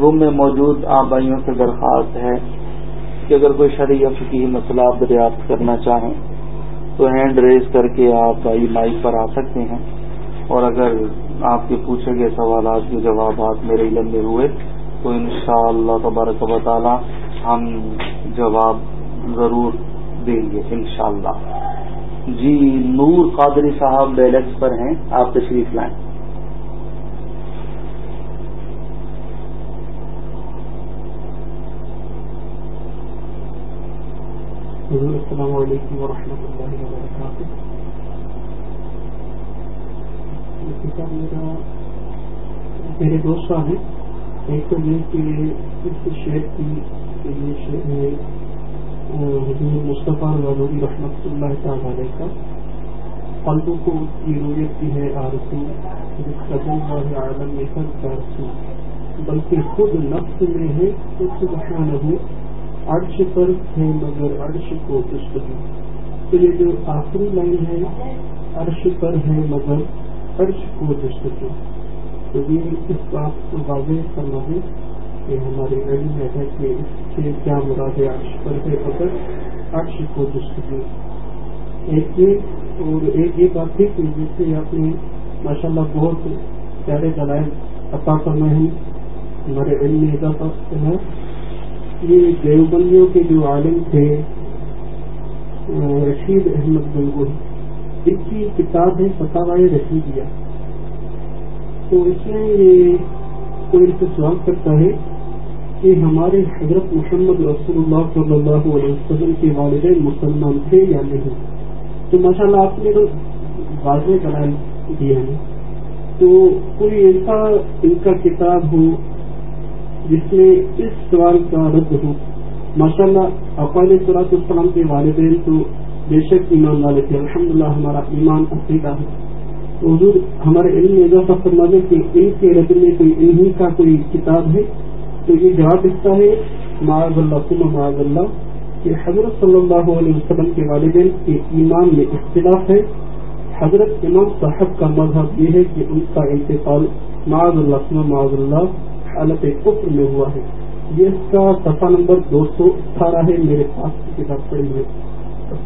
روم میں موجود آپ بھائیوں سے درخواست ہے کہ اگر کوئی شریعت کی مسئلہ آپ دریافت کرنا چاہیں تو ہینڈ ریز کر کے آپ بھائی مائک پر آ سکتے ہیں۔ اور اگر آپ کے پوچھے گئے سوالات کے جوابات میرے علم میں ہوئے تو ان شاء اللہ تبارک و تعالی ہم جواب ضرور دیں گے انشاءاللہ۔ جی نور قادری صاحب بیلکس پر ہیں، آپ تشریف لائیں۔ السلام علیکم ورحمۃ اللہ وبرکاتہ میرا میرے دوست ہیں. ایک تو یہ کہ اس شہر کی یہ شہر ہے حضور مصطفیٰ غزوری رحمۃ اللہ تعالی علیہ کا قلبوں کو کی رویت کی ہے آرسو جس قدم اور عالم میں ہر کارسو بلکہ خود نفس میں ہے تو سبحانہ عرش پر ہے مگر عرش کو جستجو تو یہ جو آخری لائن ہے، عرش پر ہے مگر عرش کو جستجو تو یہ اس بات کو واضح کرنا ہے کہ ہمارے علم میں ہے کہ اس سے کیا مراد ہے عرش پر ہے مگر عرش کو جستجو ایک یہ اور ایک یہ بات ہے کہ جس سے آپ نے ماشاء اللہ بہت پیارے دلائل عطا کرنا ہے ہمارے علم میں اضافہ ہے۔ یہ دیوبندیوں کے جو عالم تھے رشید احمد گنگوئی ان کی کتاب ہے فتح رشیدیا تو اس میں یہ کوئی سے سوال کرتا ہے کہ ہمارے حضرت محمد رسول اللہ صلی اللہ علیہ وسلم کے والدین مسلمان تھے یا نہیں؟ تو ماشاء اللہ آپ نے تو واضح کرائے دیا ہے۔ تو کوئی ایسا ان کا کتاب ہو جس میں اس سوال کا رد ہو۔ ماشاء اللہ اقوال صلاح السلام کے والدین تو بے شک ایمان والے تھے۔ الحمد للہ ہمارا ایمان عقیدہ ہے۔ حضور، ہمارے علم میں اضافہ فرما دے کہ ان کے رد میں کوئی انہیں کا کوئی کتاب ہے۔ تو یہ جواب اس کا ہے معاذ اللہ سم معاذ اللہ کہ حضرت صلی اللہ علیہ وسلم کے والدین کے ایمان میں اختلاف ہے۔ حضرت امام صاحب کا مذہب یہ ہے کہ ان کا انتقال معاذ اللہ سم معاذ اللہ حالت کفر میں ہوا ہے۔ یہ اس کا صفحہ نمبر دو سو اٹھارہ ہے۔ میرے پاس کی کتاب پڑھی ہوئی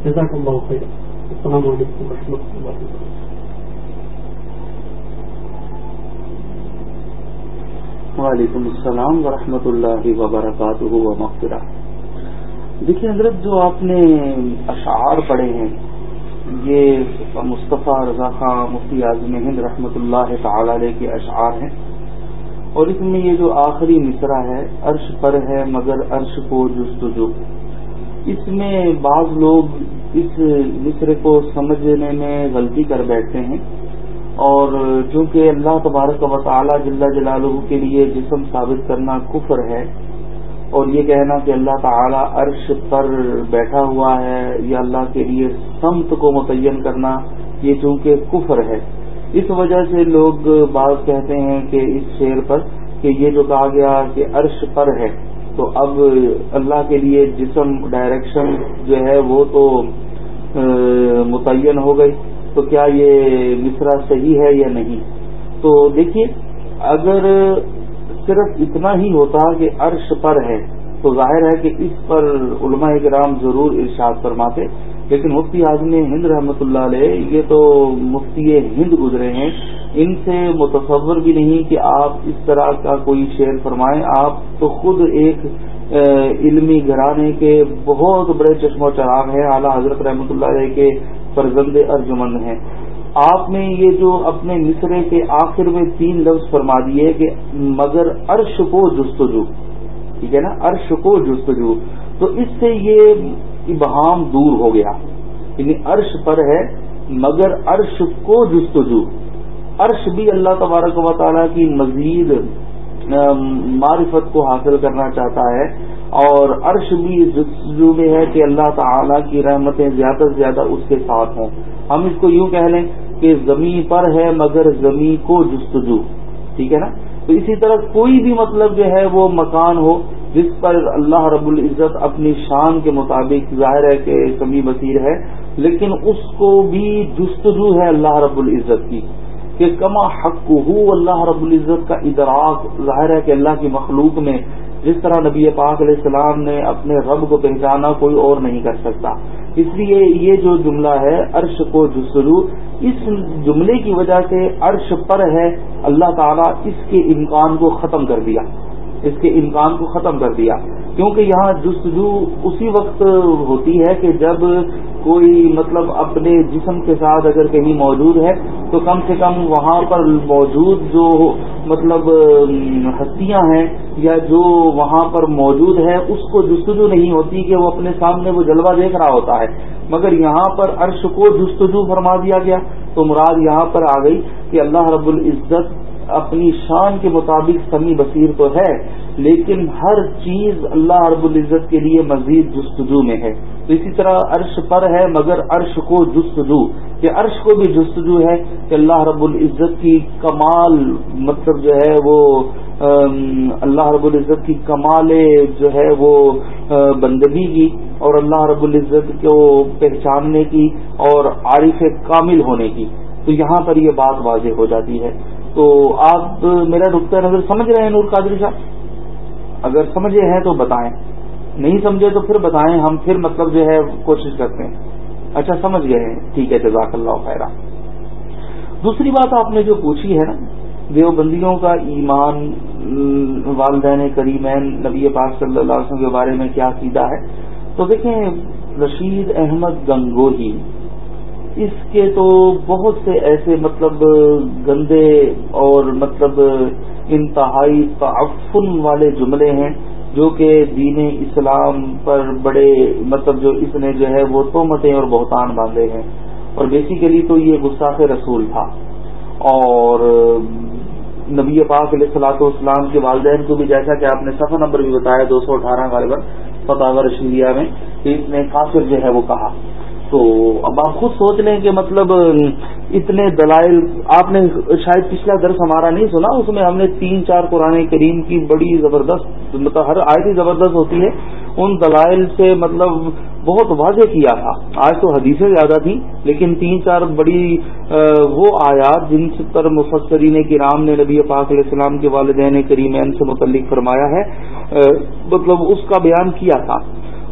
جزاک اللہ خیر۔ السلام علیکم و رحمۃ اللہ وعلیکم السلام ورحمۃ اللہ وبرکاتہ و مغفرہ دیکھیے حضرت، جو آپ نے اشعار پڑھے ہیں، یہ مصطفیٰ رضا خان مفتی اعظم ہند رحمۃ اللہ تعالی علیہ کے اشعار ہیں۔ اور اس میں یہ جو آخری مصرا ہے، عرش پر ہے مگر عرش کو جستجو۔ اس میں بعض لوگ اس مصرے کو سمجھنے میں غلطی کر بیٹھتے ہیں اور چونکہ اللہ تبارک و تعالی جل جلالہ کے لیے جسم ثابت کرنا کفر ہے اور یہ کہنا کہ اللہ تعالی عرش پر بیٹھا ہوا ہے یا اللہ کے لیے سمت کو متعین کرنا، یہ چونکہ کفر ہے۔ اس وجہ سے لوگ بات کہتے ہیں کہ اس شعر پر کہ یہ جو کہا گیا کہ عرش پر ہے، تو اب اللہ کے لیے جسم ڈائریکشن جو ہے وہ تو متعین ہو گئی، تو کیا یہ مصرا صحیح ہے یا نہیں؟ تو دیکھیے، اگر صرف اتنا ہی ہوتا کہ عرش پر ہے، تو ظاہر ہے کہ اس پر علماء کرام ضرور ارشاد فرماتے۔ لیکن مفتی اعظم ہند رحمۃ اللہ علیہ یہ تو مفتی ہند گزرے ہیں۔ ان سے متصور بھی نہیں کہ آپ اس طرح کا کوئی شعر فرمائیں۔ آپ تو خود ایک علمی گھرانے کے بہت بڑے چشم و چراغ ہیں۔ اعلیٰ حضرت رحمۃ اللہ علیہ کے فرزند ارجمند ہیں۔ آپ نے یہ جو اپنے مصرے کے آخر میں تین لفظ فرما دیے کہ مگر عرش کو جستجو۔ ٹھیک ہے نا؟ عرش کو جستجو۔ تو اس سے یہ ابہام دور ہو گیا۔ یعنی عرش پر ہے، مگر عرش کو جستجو۔ عرش بھی اللہ تبارک و تعالیٰ کی مزید معرفت کو حاصل کرنا چاہتا ہے۔ اور عرش بھی جستجو میں ہے کہ اللہ تعالیٰ کی رحمتیں زیادہ سے زیادہ اس کے ساتھ ہوں۔ ہم اس کو یوں کہہ لیں کہ زمین پر ہے، مگر زمین کو جستجو۔ ٹھیک ہے نا؟ تو اسی طرح کوئی بھی مطلب جو ہے وہ مکان ہو جس پر اللہ رب العزت اپنی شان کے مطابق ظاہر ہے کہ کمی بصیر ہے، لیکن اس کو بھی جستجو ہے اللہ رب العزت کی، کہ کما حق ہو اللہ رب العزت کا ادراک ظاہر ہے کہ اللہ کی مخلوق میں جس طرح نبی پاک علیہ السلام نے اپنے رب کو پہچانا کوئی اور نہیں کر سکتا۔ اس لیے یہ جو جملہ ہے، عرش کو جسلو اس جملے کی وجہ سے عرش پر ہے اللہ تعالیٰ اس کے امکان کو ختم کر دیا۔ اس کے امکان کو ختم کر دیا۔ کیونکہ یہاں جستجو اسی وقت ہوتی ہے کہ جب کوئی مطلب اپنے جسم کے ساتھ اگر کہیں موجود ہے، تو کم سے کم وہاں پر موجود جو مطلب ہستیاں ہیں یا جو وہاں پر موجود ہے اس کو جستجو نہیں ہوتی کہ وہ اپنے سامنے وہ جلوہ دیکھ رہا ہوتا ہے۔ مگر یہاں پر عرش کو جستجو فرما دیا گیا۔ تو مراد یہاں پر آ گئی کہ اللہ رب العزت اپنی شان کے مطابق سمی بصیر تو ہے، لیکن ہر چیز اللہ رب العزت کے لیے مزید جستجو میں ہے۔ تو اسی طرح عرش پر ہے، مگر عرش کو جستجو۔ کہ عرش کو بھی جستجو ہے کہ اللہ رب العزت کی کمال مطلب جو ہے وہ اللہ رب العزت کی کمال جو ہے وہ بندگی کی اور اللہ رب العزت کو پہچاننے کی اور عارف کامل ہونے کی۔ تو یہاں پر یہ بات واضح ہو جاتی ہے۔ تو آپ میرا نقطۂ نظر سمجھ رہے ہیں نور قادری صاحب؟ اگر سمجھے ہیں تو بتائیں۔ نہیں سمجھے تو پھر بتائیں، ہم پھر مطلب جو ہے کوشش کرتے ہیں۔ اچھا سمجھ گئے ہیں۔ ٹھیک ہے، جزاک اللہ خیرہ۔ دوسری بات آپ نے جو پوچھی ہے نا، دیوبندیوں کا ایمان، والدین کریمین، نبی پاک صلی اللہ علیہ وسلم کے بارے میں کیا سیدھا ہے؟ تو دیکھیں، رشید احمد گنگوہی اس کے تو بہت سے ایسے مطلب گندے اور مطلب انتہائی تعفن والے جملے ہیں جو کہ دین اسلام پر بڑے مطلب جو اس نے جو ہے وہ تومتیں اور بہتان باندھے ہیں۔ اور بیسیکلی تو یہ گستاخ رسول تھا۔ اور نبی پاک علیہ صلاح اسلام کے والدین کو بھی جیسا کہ آپ نے سفر نمبر بھی بتایا دو سو اٹھارہ غالباً فتح رشیدیہ میں کہ اس نے کافر جو ہے وہ کہا۔ تو اب آپ خود سوچ لیں کہ مطلب اتنے دلائل، آپ نے شاید پچھلا درس ہمارا نہیں سنا، اس میں ہم نے تین چار قرآن کریم کی بڑی زبردست مطلب ہر آیت ہی زبردست ہوتی ہے، ان دلائل سے مطلب بہت واضح کیا تھا۔ آج تو حدیثیں زیادہ تھیں، لیکن تین چار بڑی وہ آیات جن پر مفسرین کرام نے نبی پاک علیہ السلام کے والدین کریمین سے متعلق فرمایا ہے مطلب اس کا بیان کیا تھا۔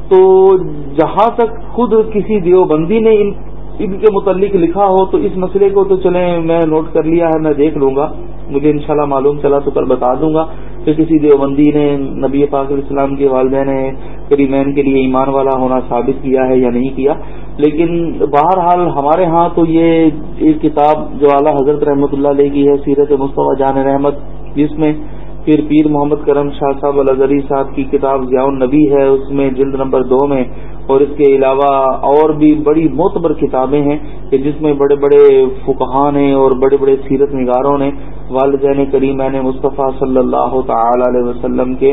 تو جہاں تک خود کسی دیوبندی نے ان ان کے متعلق لکھا ہو تو اس مسئلے کو تو چلیں، میں نوٹ کر لیا ہے، میں دیکھ لوں گا۔ مجھے انشاءاللہ معلوم چلا تو کل بتا دوں گا۔ کہ کسی دیوبندی نے نبی پاک علیہ السلام کے والدین کریمین کے لیے ایمان والا ہونا ثابت کیا ہے یا نہیں کیا؟ لیکن بہرحال ہمارے ہاں تو یہ ایک کتاب جو اعلیٰ حضرت رحمۃ اللہ علیہ کی ہے، سیرت مصطفیٰ جان رحمت، جس میں پھر پیر محمد کرم شاہ صاحب الزری صاحب کی کتاب ضیاء النبی ہے، اس میں جلد نمبر دو میں، اور اس کے علاوہ اور بھی بڑی معتبر کتابیں ہیں کہ جس میں بڑے بڑے فکہ نے اور بڑے بڑے سیرت نگاروں نے، والدین کریم مصطفیٰ صلی اللہ تعالی علیہ وسلم کے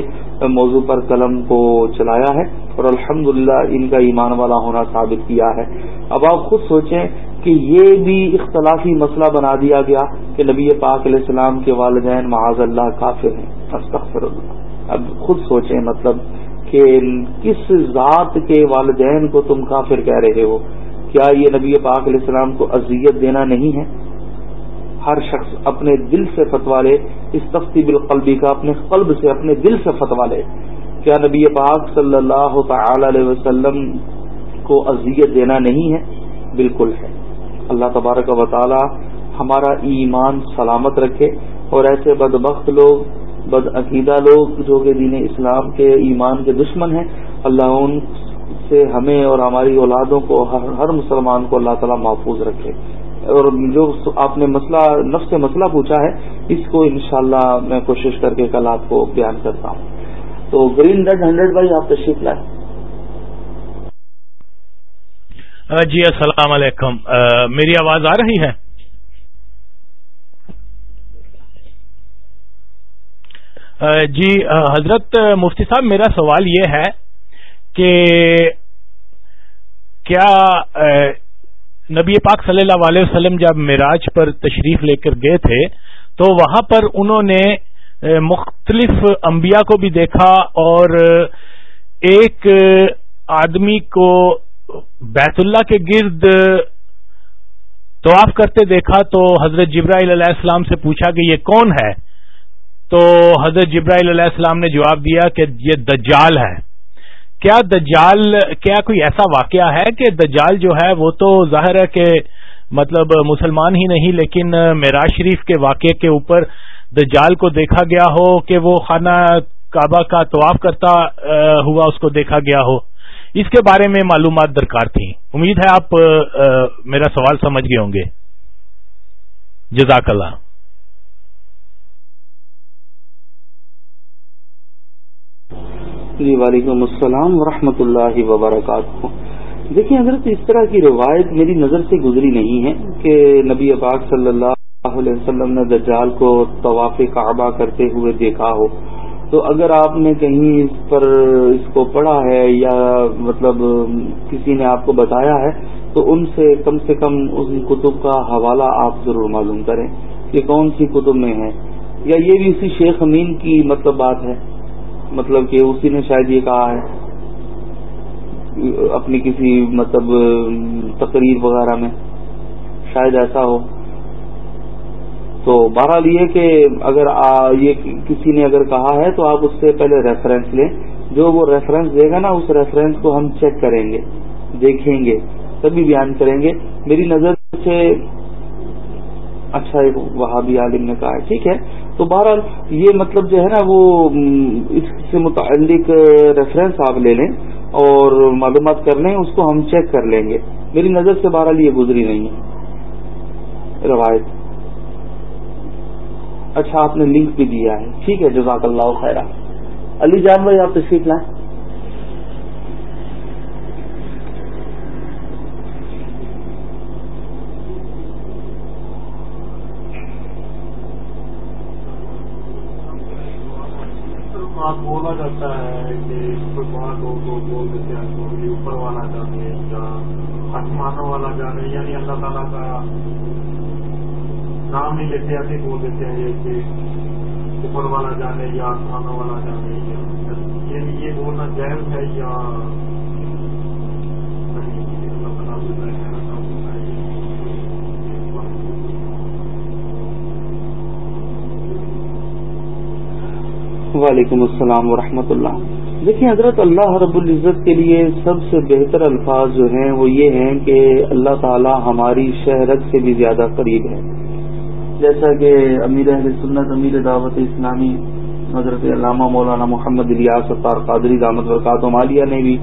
موضوع پر قلم کو چلایا ہے، اور الحمد ان کا ایمان والا ہونا ثابت کیا ہے۔ اب آپ خود سوچیں کہ یہ بھی اختلافی مسئلہ بنا دیا گیا کہ نبی پاک علیہ السلام کے والدین معاذ اللہ کافر ہیں۔ استغفر اللہ اب خود سوچیں مطلب کہ کس ذات کے والدین کو تم کافر کہہ رہے ہو؟ کیا یہ نبی پاک علیہ السلام کو اذیت دینا نہیں ہے؟ ہر شخص اپنے دل سے فتوا لے، اس تفتی بالقلبی کا اپنے قلب سے اپنے دل سے فتوا لے۔ کیا نبی پاک صلی اللہ تعالی علیہ وسلم کو اذیت دینا نہیں ہے؟ بالکل ہے۔ اللہ تبارک و تعالی ہمارا ایمان سلامت رکھے اور ایسے بدبخت لوگ، بد عقیدہ لوگ جو کہ دین اسلام کے ایمان کے دشمن ہیں، اللہ ان سے ہمیں اور ہماری اولادوں کو، ہر مسلمان کو اللہ تعالیٰ محفوظ رکھے۔ اور جو آپ نے مسئلہ، نفس سے مسئلہ پوچھا ہے، اس کو انشاءاللہ میں کوشش کر کے کل آپ کو بیان کرتا ہوں۔ تو گرین ریڈ ہنڈریڈ بائی آپ تشریف لائیں۔ جی السلام علیکم۔ میری آواز آ رہی ہے؟ جی حضرت مفتی صاحب، میرا سوال یہ ہے کہ کیا نبی پاک صلی اللہ علیہ وسلم جب معراج پر تشریف لے کر گئے تھے، تو وہاں پر انہوں نے مختلف انبیاء کو بھی دیکھا اور ایک آدمی کو بیت اللہ کے گرد طواف کرتے دیکھا تو حضرت جبرائیل علیہ السلام سے پوچھا کہ یہ کون ہے؟ تو حضرت جبرائیل علیہ السلام نے جواب دیا کہ یہ دجال ہے۔ کیا دجال، کیا کوئی ایسا واقعہ ہے کہ دجال جو ہے وہ تو ظاہر ہے کہ مطلب مسلمان ہی نہیں، لیکن معراج شریف کے واقعے کے اوپر دجال کو دیکھا گیا ہو کہ وہ خانہ کعبہ کا طواف کرتا ہوا اس کو دیکھا گیا ہو۔ اس کے بارے میں معلومات درکار تھیں۔ امید ہے آپ میرا سوال سمجھ گئے ہوں گے۔ جزاک اللہ۔ جی وعلیکم السلام ورحمۃ اللہ وبرکاتہ۔ دیکھیں، حضرت، اس طرح کی روایت میری نظر سے گزری نہیں ہے کہ نبی پاک صلی اللہ علیہ وسلم نے دجال کو طواف کعبہ کرتے ہوئے دیکھا ہو۔ تو اگر آپ نے کہیں اس پر اس کو پڑھا ہے یا مطلب کسی نے آپ کو بتایا ہے، تو ان سے کم سے کم اس کتب کا حوالہ آپ ضرور معلوم کریں کہ کون سی کتب میں ہے۔ یا یہ بھی اسی شیخ امین کی مطلب بات ہے۔ مطلب کہ اسی نے شاید یہ کہا ہے۔ اپنی کسی مطلب تقریر وغیرہ میں شاید ایسا ہو۔ تو بہرحال یہ کہ اگر یہ کسی نے اگر کہا ہے تو آپ اس سے پہلے ریفرنس لیں۔ جو وہ ریفرنس دے گا نا، اس ریفرنس کو ہم چیک کریں گے، دیکھیں گے، تبھی بیان کریں گے۔ میری نظر سے اچھا ایک وہابی عالم نے کہا ہے، ٹھیک ہے۔ تو بہرحال یہ مطلب جو ہے نا، وہ اس سے متعلق ریفرنس آپ لے لیں اور معلومات کر لیں، اس کو ہم چیک کر لیں گے۔ میری نظر سے بہرحال یہ گزری نہیں ہے۔ روایت۔ اچھا آپ نے لنک بھی دیا ہے۔ ٹھیک ہے، جزاک اللہ خیرہ۔ علی جان بھائی، آپ تشریف لائیں۔ بولا جاتا ہے کہ کوئی بات ہو تو بول دیتے ہیں اوپر والا جانے یا آسمانوں والا جانے یعنی اللہ تعالیٰ کا نام نہیں لیتے ایسے بول دیتے ہیں یہ کہ اوپر والا جانے یا آسمانوں والا جانے، یا یہ بولنا جائز ہے یا وعلیکم السلام ورحمۃ اللہ۔ دیکھیں، حضرت اللہ رب العزت کے لیے سب سے بہتر الفاظ جو ہیں وہ یہ ہیں کہ اللہ تعالی ہماری شہرت سے بھی زیادہ قریب ہے۔ جیسا کہ امیر اہل سنت، امیر دعوت اسلامی حضرت علامہ مولانا محمد الیاس ستار قادری دامت برکات مالیہ نے بھی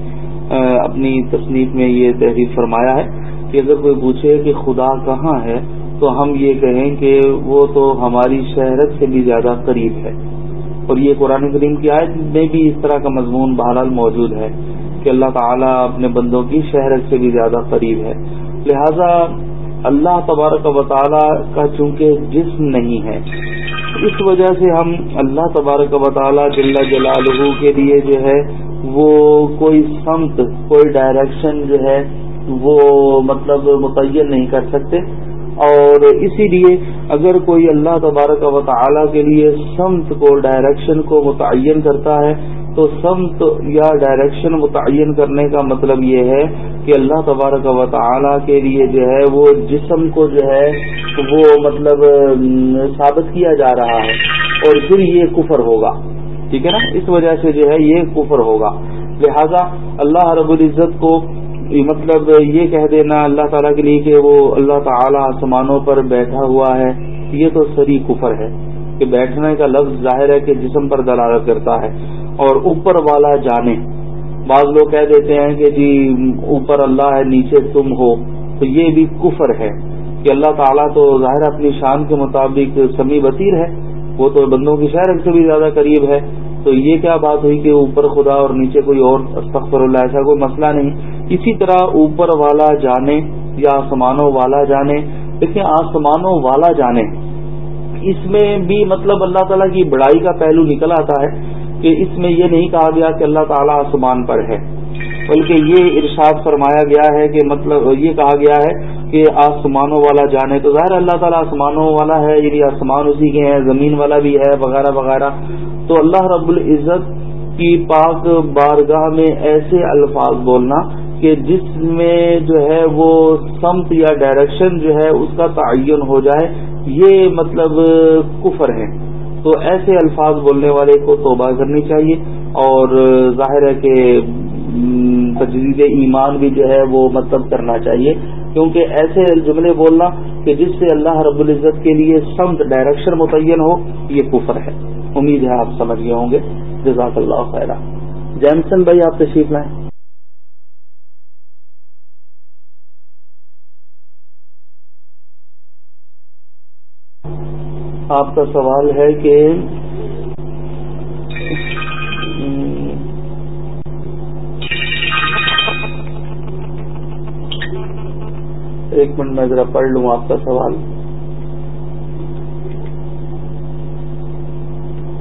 اپنی تصنیف میں یہ تحریر فرمایا ہے کہ اگر کوئی پوچھے کہ خدا کہاں ہے، تو ہم یہ کہیں کہ وہ تو ہماری شہرت سے بھی زیادہ قریب ہے۔ اور یہ قرآن کریم کی آیت میں بھی اس طرح کا مضمون بہرحال موجود ہے کہ اللہ تعالیٰ اپنے بندوں کی شہرت سے بھی زیادہ قریب ہے۔ لہذا اللہ تبارک و تعالیٰ کا چونکہ جسم نہیں ہے، اس وجہ سے ہم اللہ تبارک و تعالیٰ جل جلالہ کے لیے جو ہے، وہ کوئی سمت، کوئی ڈائریکشن جو ہے، وہ مطلب متعین نہیں کر سکتے۔ اور اسی لیے اگر کوئی اللہ تبارک و تعالی کے لیے سمت کو ڈائریکشن کو متعین کرتا ہے، تو سمت یا ڈائریکشن متعین کرنے کا مطلب یہ ہے کہ اللہ تبارک و تعالی کے لیے جو ہے وہ جسم کو جو ہے وہ مطلب ثابت کیا جا رہا ہے۔ اور پھر یہ کفر ہوگا۔ ٹھیک ہے نا؟ اس وجہ سے جو ہے یہ کفر ہوگا۔ لہذا اللہ رب العزت کو جی، مطلب یہ کہہ دینا اللہ تعالیٰ کے لیے کہ وہ اللہ تعالیٰ آسمانوں پر بیٹھا ہوا ہے۔ یہ تو سری کفر ہے کہ بیٹھنے کا لفظ ظاہر ہے کہ جسم پر دلالت کرتا ہے اور اوپر والا جانے۔ بعض لوگ کہہ دیتے ہیں کہ جی اوپر اللہ ہے، نیچے تم ہو۔ تو یہ بھی کفر ہے کہ اللہ تعالیٰ تو ظاہر اپنی شان کے مطابق سمی بصیر ہے۔ وہ تو بندوں کی شہر سے بھی زیادہ قریب ہے۔ تو یہ کیا بات ہوئی کہ اوپر خدا اور نیچے کوئی اور؟ استغفر اللہ، ایسا کوئی مسئلہ نہیں۔ اسی طرح اوپر والا جانے یا آسمانوں والا جانے، دیکھیں آسمانوں والا جانے، اس میں بھی مطلب اللہ تعالیٰ کی بڑائی کا پہلو نکل آتا ہے کہ اس میں یہ نہیں کہا گیا کہ اللہ تعالیٰ آسمان پر ہے، بلکہ یہ ارشاد فرمایا گیا ہے کہ مطلب یہ کہا گیا ہے کہ آسمانوں والا جانے، تو ظاہر اللہ تعالیٰ آسمانوں والا ہے یعنی آسمان اسی کے ہیں، زمین والا بھی ہے، وغیرہ وغیرہ۔ تو اللہ رب العزت کی پاک بارگاہ میں ایسے الفاظ بولنا کہ جس میں جو ہے وہ سمت یا ڈائریکشن جو ہے اس کا تعین ہو جائے، یہ مطلب کفر ہے۔ تو ایسے الفاظ بولنے والے کو توبہ کرنی چاہیے۔ اور ظاہر ہے کہ تجدید ایمان بھی جو ہے وہ مطلب کرنا چاہیے۔ کیونکہ ایسے جملے بولنا کہ جس سے اللہ رب العزت کے لیے سمت ڈائریکشن متعین ہو، یہ کفر ہے۔ امید ہے آپ سمجھ گئے ہوں گے۔ جزاک اللہ خیر جیمسن بھائی، آپ تشریف لائیں۔ آپ کا سوال ہے کہ ایک منٹ میں ذرا پڑھ لوں آپ کا سوال۔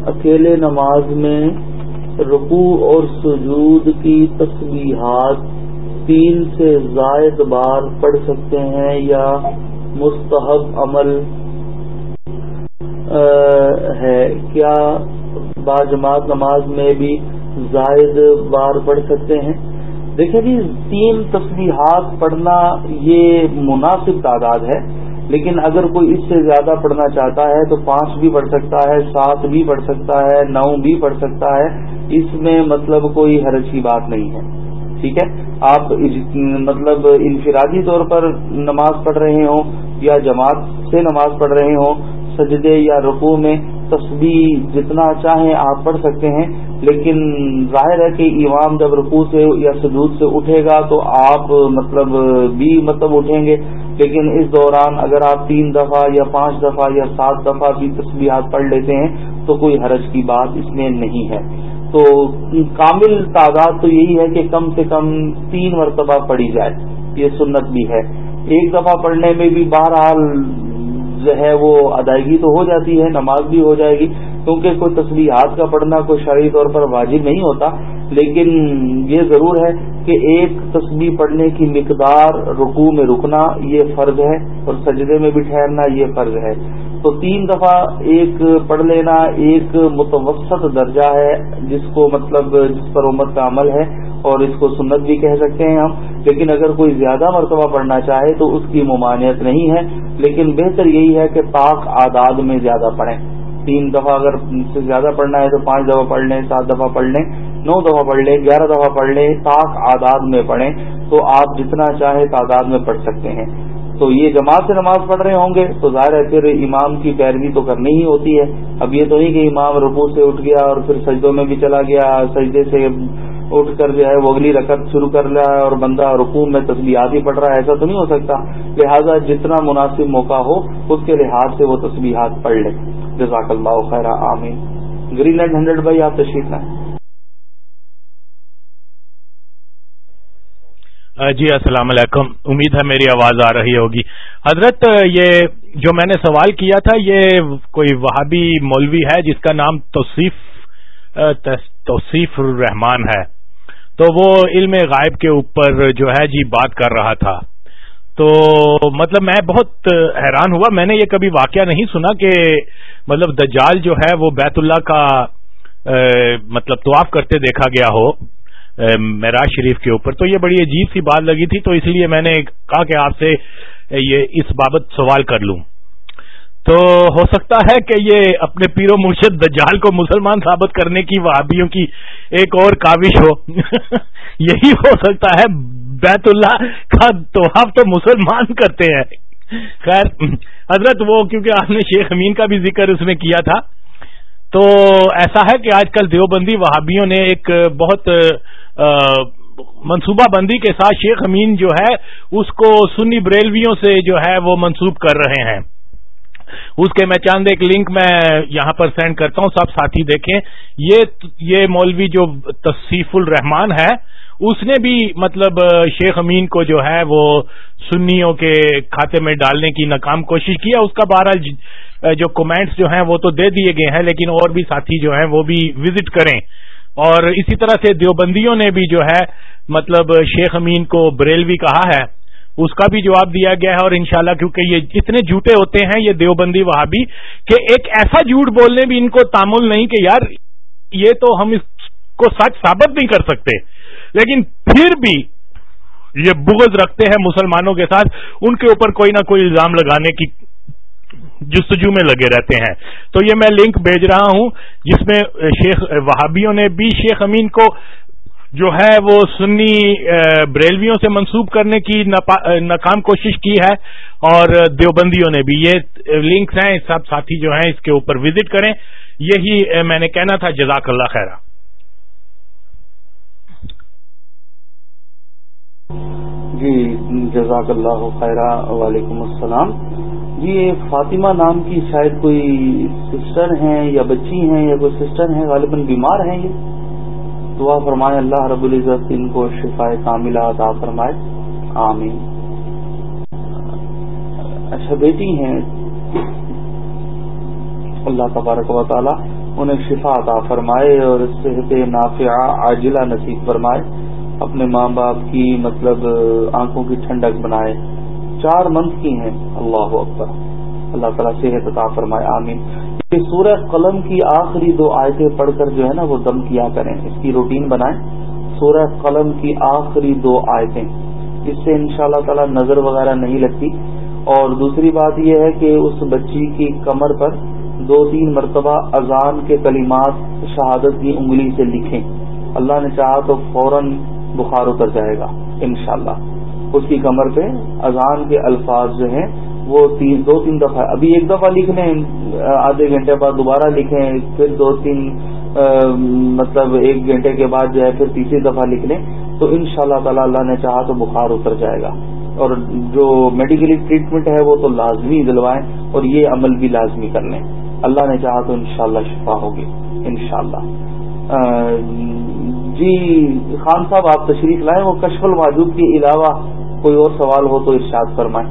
اکیلے نماز میں رکوع اور سجود کی تصویحات تین سے زائد بار پڑھ سکتے ہیں یا مستحب عمل ہے۔ کیا باجماعت نماز میں بھی زائد بار پڑھ سکتے ہیں؟ دیکھیں جی تین تصویرات پڑھنا یہ مناسب تعداد ہے، لیکن اگر کوئی اس سے زیادہ پڑھنا چاہتا ہے تو پانچ بھی پڑھ سکتا ہے، سات بھی پڑھ سکتا ہے، نو بھی پڑھ سکتا ہے۔ اس میں مطلب کوئی حرج کی بات نہیں ہے۔ ٹھیک ہے؟ آپ مطلب انفرادی طور پر نماز پڑھ رہے ہوں یا جماعت سے نماز پڑھ رہے ہوں سجدے یا رقو میں تصویر جتنا چاہیں آپ پڑھ سکتے ہیں، لیکن ظاہر ہے کہ امام جب رقو سے یا سجود سے اٹھے گا تو آپ مطلب بھی مطلب اٹھیں گے۔ لیکن اس دوران اگر آپ تین دفعہ یا پانچ دفعہ یا سات دفعہ بھی تصویرات پڑھ لیتے ہیں تو کوئی حرج کی بات اس میں نہیں ہے۔ تو کامل تعداد تو یہی ہے کہ کم سے کم تین مرتبہ پڑھی جائے۔ یہ سنت بھی ہے۔ ایک دفعہ پڑھنے میں بھی بہرحال جو ہے وہ ادائیگی تو ہو جاتی ہے، نماز بھی ہو جائے گی، کیونکہ کوئی تصویرات کا پڑھنا کوئی شرعی طور پر واجب نہیں ہوتا۔ لیکن یہ ضرور ہے کہ ایک تصویر پڑھنے کی مقدار رکوع میں رکنا یہ فرض ہے اور سجدے میں بھی ٹھہرنا یہ فرض ہے۔ تو تین دفعہ ایک پڑھ لینا ایک متوسط درجہ ہے، جس کو مطلب جس پر امت کا عمل ہے۔ اور اس کو سنت بھی کہہ سکتے ہیں ہم، لیکن اگر کوئی زیادہ مرتبہ پڑھنا چاہے تو اس کی ممانعت نہیں ہے۔ لیکن بہتر یہی ہے کہ پاک آداد میں زیادہ پڑھیں۔ تین دفعہ اگر سے زیادہ پڑھنا ہے تو پانچ دفعہ پڑھ لیں، سات دفعہ پڑھ لیں، نو دفعہ پڑھ لیں، گیارہ دفعہ پڑھ لیں، پاک آداد میں پڑھیں۔ تو آپ جتنا چاہیں تعداد میں پڑھ سکتے ہیں۔ تو یہ جماعت سے نماز پڑھ رہے ہوں گے تو ظاہر ہے پھر امام کی پیروی تو کرنی ہی ہوتی ہے۔ اب یہ تو نہیں کہ امام رکو سے اٹھ گیا اور پھر سجدوں میں بھی چلا گیا، سجدے سے اٹھ کر جو ہے وہ اگلی رکعت شروع کر لیا ہے اور بندہ رکوع میں تصویرات ہی پڑھ رہا ہے، ایسا تو نہیں ہو سکتا۔ لہذا جتنا مناسب موقع ہو، اس کے لحاظ سے وہ تصویرات پڑھ لے۔ جزاک اللہ خیر آمین۔ گرین لینڈ ہنڈریڈ بائی آپ تشریف لائیں۔ جی السلام علیکم۔ امید ہے میری آواز آ رہی ہوگی۔ حضرت یہ جو میں نے سوال کیا تھا، یہ کوئی وہابی مولوی ہے جس کا نام توصیف توصیف الرحمان ہے۔ تو وہ علم غائب کے اوپر جو ہے جی بات کر رہا تھا۔ تو مطلب میں بہت حیران ہوا، میں نے یہ کبھی واقعہ نہیں سنا کہ مطلب دجال جو ہے وہ بیت اللہ کا مطلب طواف کرتے دیکھا گیا ہو معراج شریف کے اوپر۔ تو یہ بڑی عجیب سی بات لگی تھی، تو اس لیے میں نے کہا کہ آپ سے یہ اس بابت سوال کر لوں۔ تو ہو سکتا ہے کہ یہ اپنے پیر و مرشد دجال کو مسلمان ثابت کرنے کی وہابیوں کی ایک اور کاوش ہو۔ یہی ہو سکتا ہے بیت اللہ کا تو آپ تو مسلمان کرتے ہیں۔ خیر، حضرت وہ، کیونکہ آپ نے شیخ امین کا بھی ذکر اس میں کیا تھا۔ تو ایسا ہے کہ آج کل دیوبندی وہابیوں نے ایک بہت منصوبہ بندی کے ساتھ شیخ امین جو ہے، اس کو سنی بریلویوں سے جو ہے وہ منسوب کر رہے ہیں۔ اس کے میں چاند ایک لنک میں یہاں پر سینڈ کرتا ہوں، سب ساتھی دیکھیں۔ یہ یہ مولوی جو تصیف الرحمان ہے، اس نے بھی مطلب شیخ امین کو جو ہے وہ سنیوں کے کھاتے میں ڈالنے کی ناکام کوشش کیا اس کا بہرحال جو کمنٹس جو ہیں وہ تو دے دیے گئے ہیں، لیکن اور بھی ساتھی جو ہیں وہ بھی وزٹ کریں۔ اور اسی طرح سے دیوبندیوں نے بھی جو ہے مطلب شیخ امین کو بریلوی کہا ہے۔ اس کا بھی جواب دیا گیا ہے اور انشاءاللہ کیونکہ یہ اتنے جھوٹے ہوتے ہیں، یہ دیوبندی وہاں بھی کہ ایک ایسا جھوٹ بولنے بھی ان کو تامل نہیں کہ یار یہ تو ہم اس کو سچ ثابت نہیں کر سکتے۔ لیکن پھر بھی یہ بغض رکھتے ہیں مسلمانوں کے ساتھ، ان کے اوپر کوئی نہ کوئی الزام لگانے کی جستجو میں لگے رہتے ہیں۔ تو یہ میں لنک بھیج رہا ہوں، جس میں شیخ وہابیوں نے بھی، شیخ امین کو جو ہے وہ سنی بریلویوں سے منسوب کرنے کی ناکام کوشش کی ہے اور دیوبندیوں نے بھی۔ یہ لنکس ہیں سب ساتھی جو ہیں، اس کے اوپر وزٹ کریں۔ یہی میں نے کہنا تھا، جزاک اللہ خیرہ۔ جی جزاک اللہ خیرہ، وعلیکم السلام۔ جی فاطمہ نام کی شاید کوئی سسٹر ہیں یا بچی ہیں یا کوئی سسٹر ہیں، غالباً بیمار ہیں یہ۔ دعا فرمائے، اللہ رب العزت ان کو شفا کاملہ عطا فرمائے، آمین۔ اچھا بیٹی ہیں، اللہ تبارک و تعالی انہیں شفا عطا فرمائے اور صحت نافعہ عاجلہ نصیب فرمائے، اپنے ماں باپ کی مطلب آنکھوں کی ٹھنڈک بنائے۔ چار منتھ کی ہیں، اللہ اکبر۔ اللہ تعالیٰ صحت عطا فرمائے، آمین۔ سورہ قلم کی آخری دو آیتیں پڑھ کر جو ہے نا وہ دم کیا کریں، اس کی روٹین بنائیں۔ سورہ قلم کی آخری دو آیتیں۔ اس سے ان شاء اللہ تعالی نظر وغیرہ نہیں لگتی۔ اور دوسری بات یہ ہے کہ اس بچی کی کمر پر دو تین مرتبہ اذان کے کلمات شہادت کی انگلی سے لکھیں۔ اللہ نے چاہا تو فوراً بخار اتر جائے گا، انشاءاللہ۔ اس کی کمر پہ اذان کے الفاظ جو ہیں وہ تین دو تین دفعہ ابھی ایک دفعہ لکھ لیں، آدھے گھنٹے بعد دوبارہ لکھیں، پھر دو تین مطلب ایک گھنٹے کے بعد جو ہے پھر تیسری دفعہ لکھ لیں، تو ان شاء اللہ تعالی اللہ نے چاہا تو بخار اتر جائے گا۔ اور جو میڈیکلی ٹریٹمنٹ ہے وہ تو لازمی دلوائیں اور یہ عمل بھی لازمی کر لیں۔ اللہ نے چاہا تو انشاءاللہ شفا ہوگی، انشاءاللہ۔ جی خان صاحب، آپ تشریف لائیں، وہ کشف الماجود کے علاوہ کوئی اور سوال ہو تو ارشاد فرمائیں۔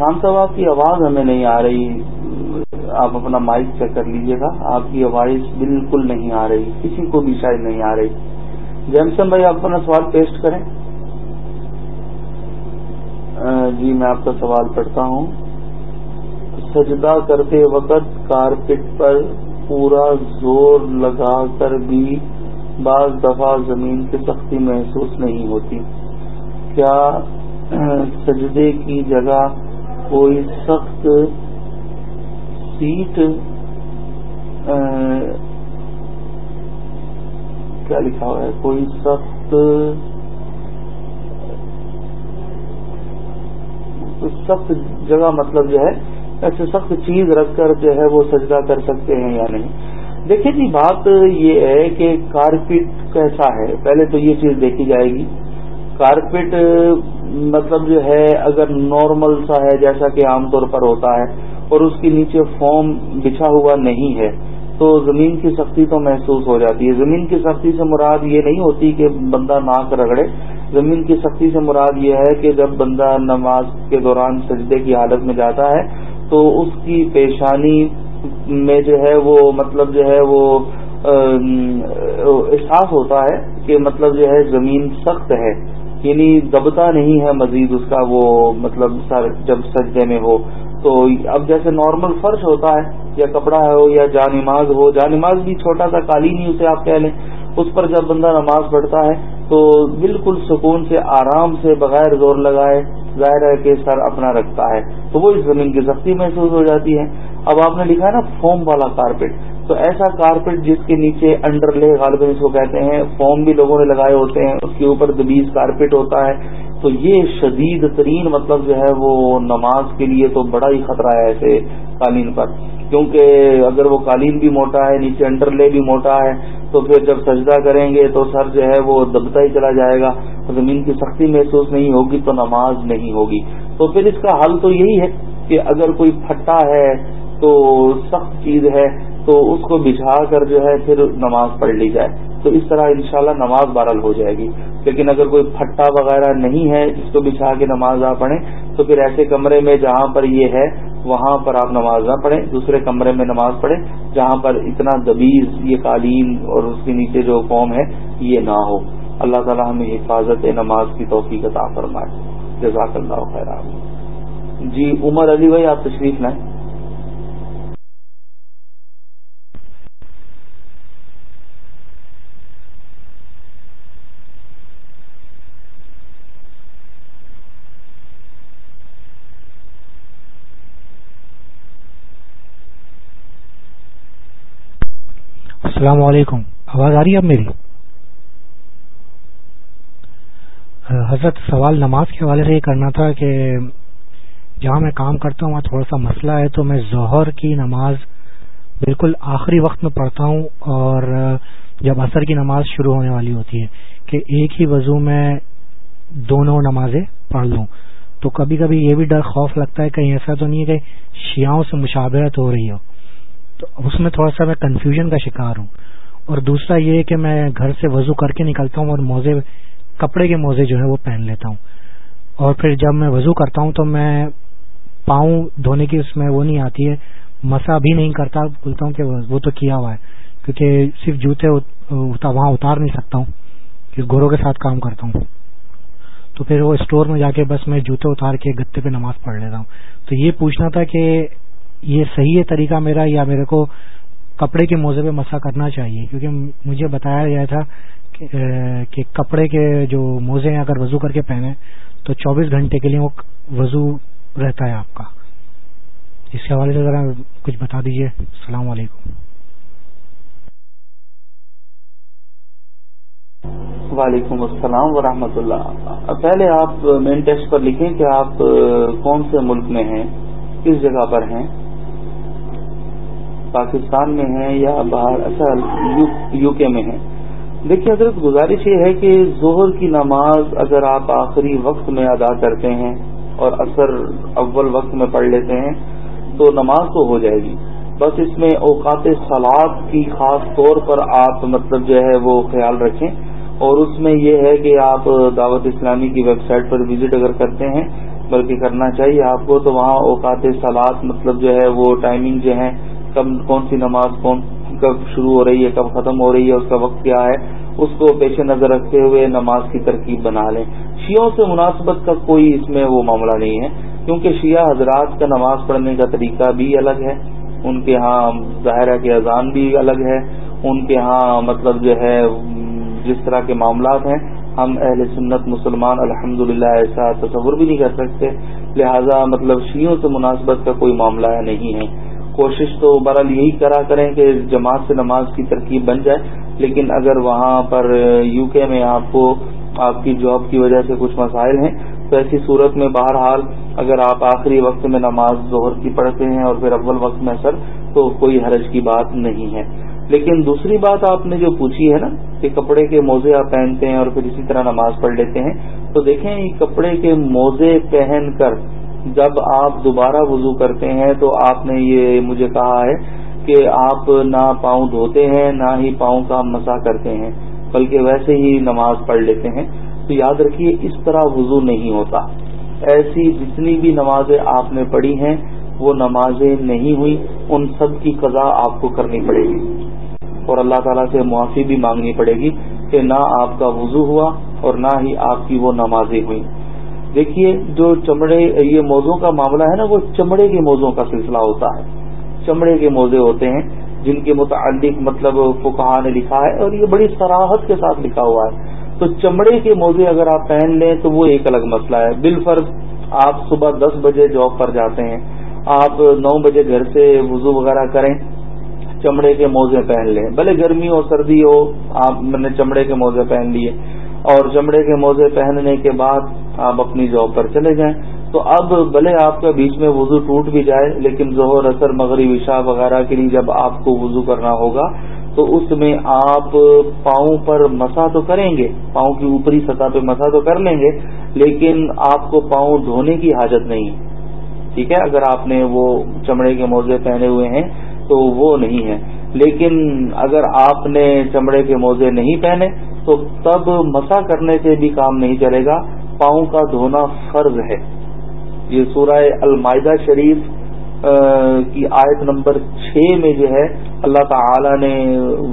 خان صاحب، آپ کی آواز ہمیں نہیں آ رہی۔ آپ اپنا مائک چیک کر لیجیے گا۔ آپ کی آواز بالکل نہیں آ رہی، کسی کو بھی شاید نہیں آ رہی۔ جیمسن بھائی، آپ اپنا سوال پیسٹ کریں۔ جی میں آپ کا سوال پڑھتا ہوں۔ سجدہ کرتے وقت کارپیٹ پر پورا زور لگا کر بھی بعض دفعہ زمین کی سختی محسوس نہیں ہوتی۔ کیا سجدے کی جگہ کوئی سخت سیٹ کیا لکھا ہوا ہے؟ کوئی سخت سخت جگہ مطلب جو ہے، ایسے سخت چیز رکھ کر جو ہے وہ سجدہ کر سکتے ہیں یا نہیں؟ دیکھیں جی بات یہ ہے کہ کارپیٹ کیسا ہے؟ پہلے تو یہ چیز دیکھی جائے گی۔ کارپیٹ مطلب جو ہے، اگر نارمل سا ہے، جیسا کہ عام طور پر ہوتا ہے، اور اس کے نیچے فارم بچھا ہوا نہیں ہے، تو زمین کی سختی تو محسوس ہو جاتی ہے۔ زمین کی سختی سے مراد یہ نہیں ہوتی کہ بندہ ناک رگڑے۔ زمین کی سختی سے مراد یہ ہے کہ جب بندہ نماز کے دوران سجدے کی حالت میں جاتا ہے، تو اس کی پیشانی میں جو ہے وہ مطلب جو ہے وہ احساس ہوتا ہے کہ مطلب جو ہے زمین سخت ہے۔ یعنی دبتا نہیں ہے مزید اس کا وہ مطلب سر جب سجدے میں ہو۔ تو اب جیسے نارمل فرش ہوتا ہے، یا کپڑا ہو، یا جا نماز ہو جا نماز بھی چھوٹا سا قالین ہی اسے آپ کہہ لیں، اس پر جب بندہ نماز پڑھتا ہے تو بالکل سکون سے، آرام سے بغیر زور لگائے، ظاہر ہے کہ سر اپنا رکھتا ہے۔ تو وہ اس زمین کی سختی محسوس ہو جاتی ہے۔ اب آپ نے لکھا ہے نا، فوم والا کارپیٹ۔ تو ایسا کارپیٹ جس کے نیچے انڈر لے غالباً اس کو کہتے ہیں، فوم بھی لوگوں نے لگائے ہوتے ہیں، اس کے اوپر دبیز کارپیٹ ہوتا ہے۔ تو یہ شدید ترین مطلب جو ہے وہ نماز کے لیے تو بڑا ہی خطرہ ہے ایسے قالین پر۔ کیونکہ اگر وہ قالین بھی موٹا ہے، نیچے انڈر لے بھی موٹا ہے، تو پھر جب سجدہ کریں گے تو سر جو ہے وہ دبتا ہی چلا جائے گا۔ زمین کی سختی محسوس نہیں ہوگی تو نماز نہیں ہوگی۔ تو پھر اس کا حل تو یہی ہے کہ اگر کوئی پھٹا ہے تو سخت چیز ہے۔ تو اس کو بچھا کر جو ہے پھر نماز پڑھ لی جائے۔ تو اس طرح انشاءاللہ نماز بہرحال ہو جائے گی۔ لیکن اگر کوئی پھٹا وغیرہ نہیں ہے جس کو بچھا کے نماز نہ پڑھیں، تو پھر ایسے کمرے میں جہاں پر یہ ہے، وہاں پر آپ نماز نہ پڑھیں۔ دوسرے کمرے میں نماز پڑھیں، جہاں پر اتنا دبیز، یہ قالین اور اس کے نیچے جو قوم ہے، یہ نہ ہو۔ اللہ تعالیٰ ہمیں حفاظت، نماز کی توفیق عطا فرمائے۔ جزاک اللہ خیر۔ جی عمر علی بھائی، آپ تشریف لائیں۔ السلام علیکم۔ آواز آ رہی ہے اب میری؟ حضرت، سوال نماز کے حوالے سے یہ کرنا تھا کہ جہاں میں کام کرتا ہوں، وہاں تھوڑا سا مسئلہ ہے، تو میں ظہر کی نماز بالکل آخری وقت میں پڑھتا ہوں اور جب عصر کی نماز شروع ہونے والی ہوتی ہے کہ ایک ہی وضو میں دونوں نمازیں پڑھ لوں۔ تو کبھی کبھی یہ بھی ڈر، خوف لگتا ہے، کہیں ایسا تو نہیں ہے کہ شیاؤں سے مشابہت ہو رہی ہو۔ تو اس میں تھوڑا سا میں کنفیوژن کا شکار ہوں۔ اور دوسرا یہ کہ میں گھر سے وضو کر کے نکلتا ہوں اور موزے، کپڑے کے موزے جو ہے وہ پہن لیتا ہوں۔ اور پھر جب میں وضو کرتا ہوں تو میں پاؤں دھونے کی اس میں وہ نہیں آتی ہے، مسا بھی نہیں کرتا، بولتا ہوں کہ وہ تو کیا ہوا ہے۔ کیونکہ صرف جوتے وہاں اتار نہیں سکتا ہوں کہ گوروں کے ساتھ کام کرتا ہوں۔ تو پھر وہ اسٹور میں جا کے بس میں جوتے اتار کے گتے پہ نماز پڑھ لیتا ہوں۔ تو یہ پوچھنا تھا کہ یہ صحیح ہے طریقہ میرا یا میرے کو کپڑے کے موزے پہ مسا کرنا چاہیے؟ کیونکہ مجھے بتایا گیا تھا کہ کپڑے کے جو موزے ہیں اگر وضو کر کے پہنے تو چوبیس گھنٹے کے لیے وہ وضو رہتا ہے آپ کا۔ اس کے حوالے سے ذرا کچھ بتا دیجیے السلام علیکم۔ وعلیکم السلام ورحمۃ اللہ۔ پہلے آپ مین ٹیسٹ پر لکھیں کہ آپ کون سے ملک میں ہیں، کس جگہ پر ہیں؟ پاکستان میں ہیں یا باہر اچھا یو کے میں ہیں۔ دیکھیے، حضرت، گزارش یہ ہے کہ ظہر کی نماز اگر آپ آخری وقت میں ادا کرتے ہیں اور اثر اول وقت میں پڑھ لیتے ہیں، تو نماز تو ہو جائے گی۔ بس اس میں اوقات سلاد کی خاص طور پر آپ مطلب جو ہے وہ خیال رکھیں۔ اور اس میں یہ ہے کہ آپ دعوت اسلامی کی ویب سائٹ پر وزٹ اگر کرتے ہیں، بلکہ کرنا چاہیے آپ کو، تو وہاں اوقات سلاد مطلب جو ہے وہ ٹائمنگ جو ہے کب کون سی نماز کون کب شروع ہو رہی ہے، کب ختم ہو رہی ہے، اس کا وقت کیا ہے، اس کو پیش نظر رکھتے ہوئے نماز کی ترکیب بنا لیں۔ شیعوں سے مناسبت کا کوئی اس میں وہ معاملہ نہیں ہے، کیونکہ شیعہ حضرات کا نماز پڑھنے کا طریقہ بھی الگ ہے۔ ان کے ہاں ظاہرہ کے اذان بھی الگ ہے۔ ان کے ہاں مطلب جو ہے، جس طرح کے معاملات ہیں، ہم اہل سنت مسلمان الحمد ایسا تصور بھی نہیں کر سکتے۔ لہذا مطلب شیعوں سے مناسبت کا کوئی معاملہ نہیں ہے۔ کوشش تو برحال یہی کرا کریں کہ جماعت سے نماز کی ترکیب بن جائے، لیکن اگر وہاں پر یو کے میں آپ کو آپ کی جاب کی وجہ سے کچھ مسائل ہیں، تو ایسی صورت میں بہرحال اگر آپ آخری وقت میں نماز ظہر کی پڑھتے ہیں اور پھر اول وقت میں سر تو کوئی حرج کی بات نہیں ہے۔ لیکن دوسری بات آپ نے جو پوچھی ہے نا کہ کپڑے کے موزے آپ پہنتے ہیں اور پھر اسی طرح نماز پڑھ لیتے ہیں، تو دیکھیں یہ کپڑے کے موزے پہن کر جب آپ دوبارہ وضو کرتے ہیں تو آپ نے یہ مجھے کہا ہے کہ آپ نہ پاؤں دھوتے ہیں، نہ ہی پاؤں کا مسا کرتے ہیں، بلکہ ویسے ہی نماز پڑھ لیتے ہیں۔ تو یاد رکھیے، اس طرح وضو نہیں ہوتا۔ ایسی جتنی بھی نمازیں آپ نے پڑھی ہیں، وہ نمازیں نہیں ہوئی، ان سب کی قضا آپ کو کرنی پڑے گی۔ اور اللہ تعالیٰ سے معافی بھی مانگنی پڑے گی کہ نہ آپ کا وضو ہوا اور نہ ہی آپ کی وہ نمازیں ہوئیں۔ دیکھیے جو چمڑے، یہ موزوں کا معاملہ ہے نا، وہ چمڑے کے موزوں کا سلسلہ ہوتا ہے۔ چمڑے کے موزے ہوتے ہیں، جن کے متعلق مطلب فکہ نے لکھا ہے اور یہ بڑی سراہد کے ساتھ لکھا ہوا ہے۔ تو چمڑے کے موزے اگر آپ پہن لیں تو وہ ایک الگ مسئلہ ہے۔ بالفرض آپ صبح دس بجے جاب پر جاتے ہیں، آپ نو بجے گھر سے وضو وغیرہ کریں، چمڑے کے موزے پہن لیں۔ بھلے گرمی ہو، سردی ہو، آپ میں نے چمڑے کے موزے پہن لیے۔ اور چمڑے کے موزے پہننے کے بعد آپ اپنی جاب پر چلے جائیں۔ تو اب بھلے آپ کا بیچ میں وضو ٹوٹ بھی جائے، لیکن ظہر اثر مغرب، عشاء وغیرہ کے لیے جب آپ کو وضو کرنا ہوگا، تو اس میں آپ پاؤں پر مسا تو کریں گے، پاؤں کی اوپری سطح پہ مسا تو کر لیں گے، لیکن آپ کو پاؤں دھونے کی حاجت نہیں۔ ٹھیک ہے؟ اگر آپ نے وہ چمڑے کے موزے پہنے ہوئے ہیں، تو وہ نہیں ہے۔ لیکن اگر آپ نے چمڑے کے موزے نہیں پہنے، تو تب مسا کرنے سے بھی کام نہیں چلے گا۔ پاؤں کا دھونا فرض ہے۔ یہ سورہ المائدہ شریف کی آیت نمبر چھ میں جو ہے، اللہ تعالی نے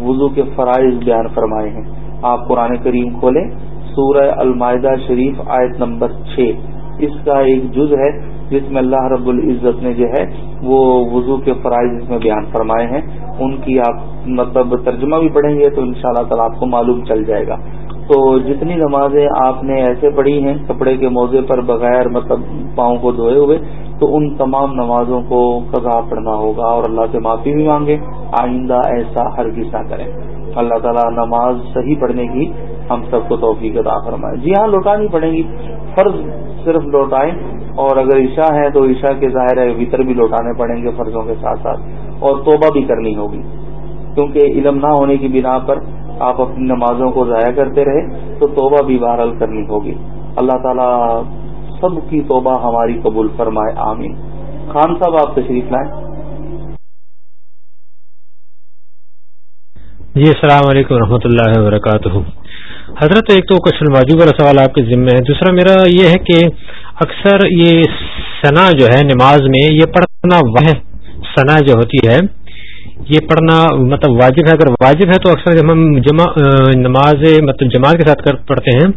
وضو کے فرائض بیان فرمائے ہیں۔ آپ قرآن کریم کھولیں، سورہ المائدہ شریف، آیت نمبر چھ۔ اس کا ایک جز ہے، جس میں اللہ رب العزت نے جو ہے، وہ وضو کے فرائض اس میں بیان فرمائے ہیں۔ ان کی آپ مطلب ترجمہ بھی پڑھیں گے تو ان شاء اللہ تعالیٰ آپ کو معلوم چل جائے گا۔ تو جتنی نمازیں آپ نے ایسے پڑھی ہیں کپڑے کے موزے پر بغیر مطلب پاؤں کو دھوئے ہوئے، تو ان تمام نمازوں کو قضا پڑھنا ہوگا اور اللہ سے معافی بھی مانگے۔ آئندہ ایسا ہر نہ کریں۔ اللہ تعالیٰ نماز صحیح پڑھنے کی ہم سب کو توفیق عطا فرمائے۔ جی ہاں لوٹانی پڑیں گی۔ فرض صرف لوٹائیں اور اگر عشاء ہے تو عشاء کے ظاہر ہے وطر بھی لوٹانے پڑیں گے فرضوں کے ساتھ ساتھ اور توبہ بھی کرنی ہوگی۔ کیونکہ علم نہ ہونے کی بنا پر آپ اپنی نمازوں کو ضائع کرتے رہے تو توبہ بھی بہرحال کرنی ہوگی۔ اللہ تعالیٰ سب کی توبہ ہماری قبول فرمائے، آمین۔ خان صاحب، آپ تشریف لائیں۔ جی السلام علیکم و اللہ وبرکاتہ۔ حضرت، ایک تو کوشچن واجب والا سوال آپ کے ذمے ہے۔ دوسرا میرا یہ ہے کہ اکثر یہ سنا جو ہے نماز میں یہ پڑھنا وہ سنا جو ہوتی ہے یہ پڑھنا مطلب واجب ہے؟ اگر واجب ہے تو اکثر جب ہم جمع نماز مطلب جماعت کے ساتھ پڑھتے ہیں۔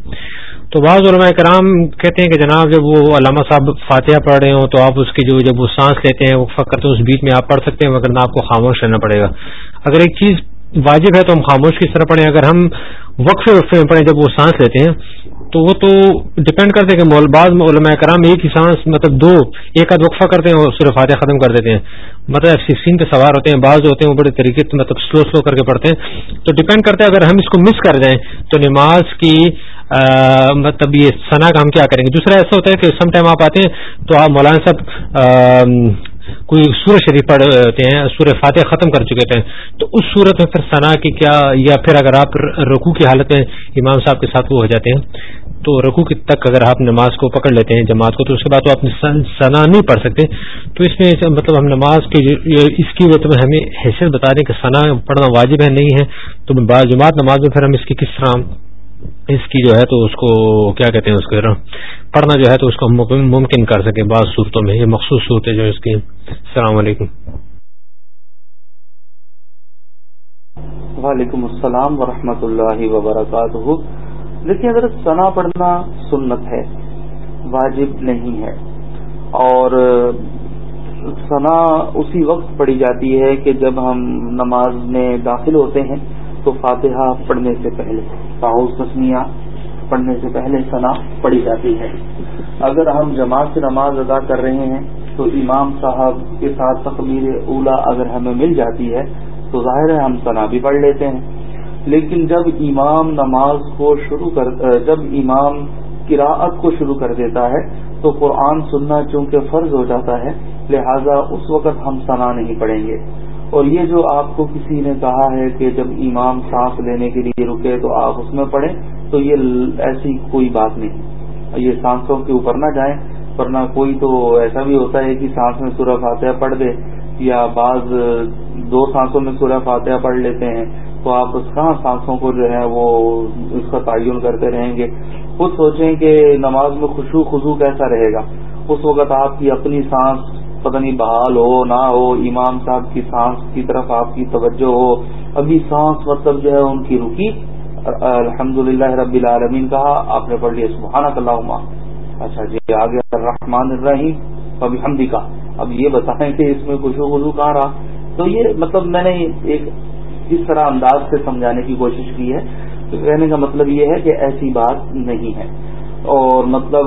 تو بعض علماء کرام کہتے ہیں کہ جناب جب وہ علامہ صاحب فاتحہ پڑھ رہے ہوں تو آپ اس کی جو، جب وہ سانس لیتے ہیں، وہ کرتے ہیں، اس بیچ میں آپ پڑھ سکتے ہیں، مگر نہ آپ کو خاموش رہنا پڑے گا۔ اگر ایک چیز واجب ہے تو ہم خاموش کس طرح پڑھیں؟ اگر ہم وقفے وقفے میں پڑھیں جب وہ سانس لیتے ہیں تو وہ تو ڈپینڈ کرتے ہیں کہ بعض علماء کرام ایک ہی سانس مطلب دو، ایک آدھ وقفہ کرتے ہیں اور صرف فاتح ختم کر دیتے ہیں۔ مطلب ایف سکسٹین پہ سوار ہوتے ہیں، بعض ہوتے ہیں، وہ بڑے طریقے سے مطلب سلو سلو کر کے پڑھتے ہیں۔ تو ڈپینڈ کرتے ہیں، اگر ہم اس کو مس کر دیں تو نماز کی مطلب یہ ثنا کا ہم کیا کریں گے؟ دوسرا ایسا ہوتا ہے کہ سم ٹائم آپ آتے ہیں تو آپ مولانا صاحب کوئی سور شریف پڑھتے ہیں سور فاتح ختم کر چکے تھے تو اس صورت میں پھر ثنا کی کیا، یا پھر اگر آپ رکو کی حالت میں امام صاحب کے ساتھ وہ ہو جاتے ہیں، تو رکو کی تک اگر آپ نماز کو پکڑ لیتے ہیں، جماعت کو، تو اس کے بعد تو آپ ثنا نہیں پڑھ سکتے۔ تو اس میں مطلب ہم نماز کی اس کی وجہ میں ہمیں حیثیت بتا دیں کہ ثنا پڑھنا واجب ہے، نہیں ہے۔ تو جماعت نماز میں پھر ہم اس کی کس طرح اس کی جو ہے تو اس کو کیا کہتے ہیں اس کو پڑھنا جو ہے تو اس کو ممکن کر سکیں بعض صورتوں میں، یہ مخصوص صورتیں جو اس کی۔ السلام علیکم۔ وعلیکم السلام ورحمۃ اللہ وبرکاتہ۔ دیکھیے اگر ثنا پڑھنا سنت ہے، واجب نہیں ہے، اور ثنا اسی وقت پڑھی جاتی ہے کہ جب ہم نماز میں داخل ہوتے ہیں تو فاتحہ پڑھنے سے پہلے۔ تاؤس تسمیہ پڑھنے سے پہلے ثنا پڑھی جاتی ہے۔ اگر ہم جماعت سے نماز ادا کر رہے ہیں تو امام صاحب کے ساتھ تقبیر اولا اگر ہمیں مل جاتی ہے تو ظاہر ہے ہم ثنا بھی پڑھ لیتے ہیں۔ لیکن جب امام نماز کو شروع کر، جب امام قراءت کو شروع کر دیتا ہے تو قرآن سننا چونکہ فرض ہو جاتا ہے، لہذا اس وقت ہم ثنا نہیں پڑھیں گے۔ اور یہ جو آپ کو کسی نے کہا ہے کہ جب امام سانس لینے کے لیے رکے تو آپ اس میں پڑھیں، تو یہ ایسی کوئی بات نہیں۔ یہ سانسوں کے اوپر نہ جائیں، ورنہ کوئی تو ایسا بھی ہوتا ہے کہ سانس میں سورہ فاتحہ پڑھ دے یا بعض دو سانسوں میں سورہ فاتحہ پڑھ لیتے ہیں، تو آپ اس کہاں سانسوں کو جو ہے وہ اس کا تعین کرتے رہیں گے؟ خود سوچیں کہ نماز میں خوشو خزو کیسا رہے گا؟ اس وقت آپ کی اپنی سانس پتہ نہیں بحال ہو، نہ ہو، امام صاحب کی سانس کی طرف آپ کی توجہ ہو، ابھی سانس مطلب جو ہے ان کی رکی۔ الحمد للہ رب العالمین کہا، آپ نے پڑھ لیا، سبحانک اللہ اچھا جی آگے الرحمن الرحیم۔ ابھی ہم بھی کہا۔ اب یہ بتائیں کہ اس میں خوشو وضو کہاں رہا۔ تو یہ مطلب میں نے ایک اس طرح انداز سے سمجھانے کی کوشش کی ہے۔ کہنے کا مطلب یہ ہے کہ ایسی بات نہیں ہے۔ اور مطلب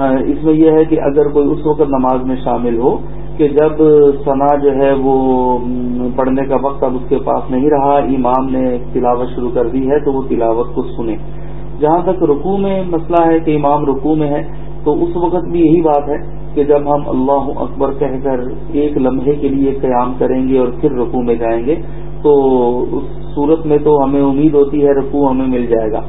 اس میں یہ ہے کہ اگر کوئی اس وقت نماز میں شامل ہو کہ جب ثنا جو ہے وہ پڑھنے کا وقت اب اس کے پاس نہیں رہا، امام نے تلاوت شروع کر دی ہے تو وہ تلاوت کو سنیں جہاں تک رکوع میں مسئلہ ہے کہ امام رکوع میں ہے، تو اس وقت بھی یہی بات ہے کہ جب ہم اللہ اکبر کہہ کر ایک لمحے کے لیے قیام کریں گے اور پھر رکوع میں جائیں گے، تو اس صورت میں تو ہمیں امید ہوتی ہے رکوع ہمیں مل جائے گا۔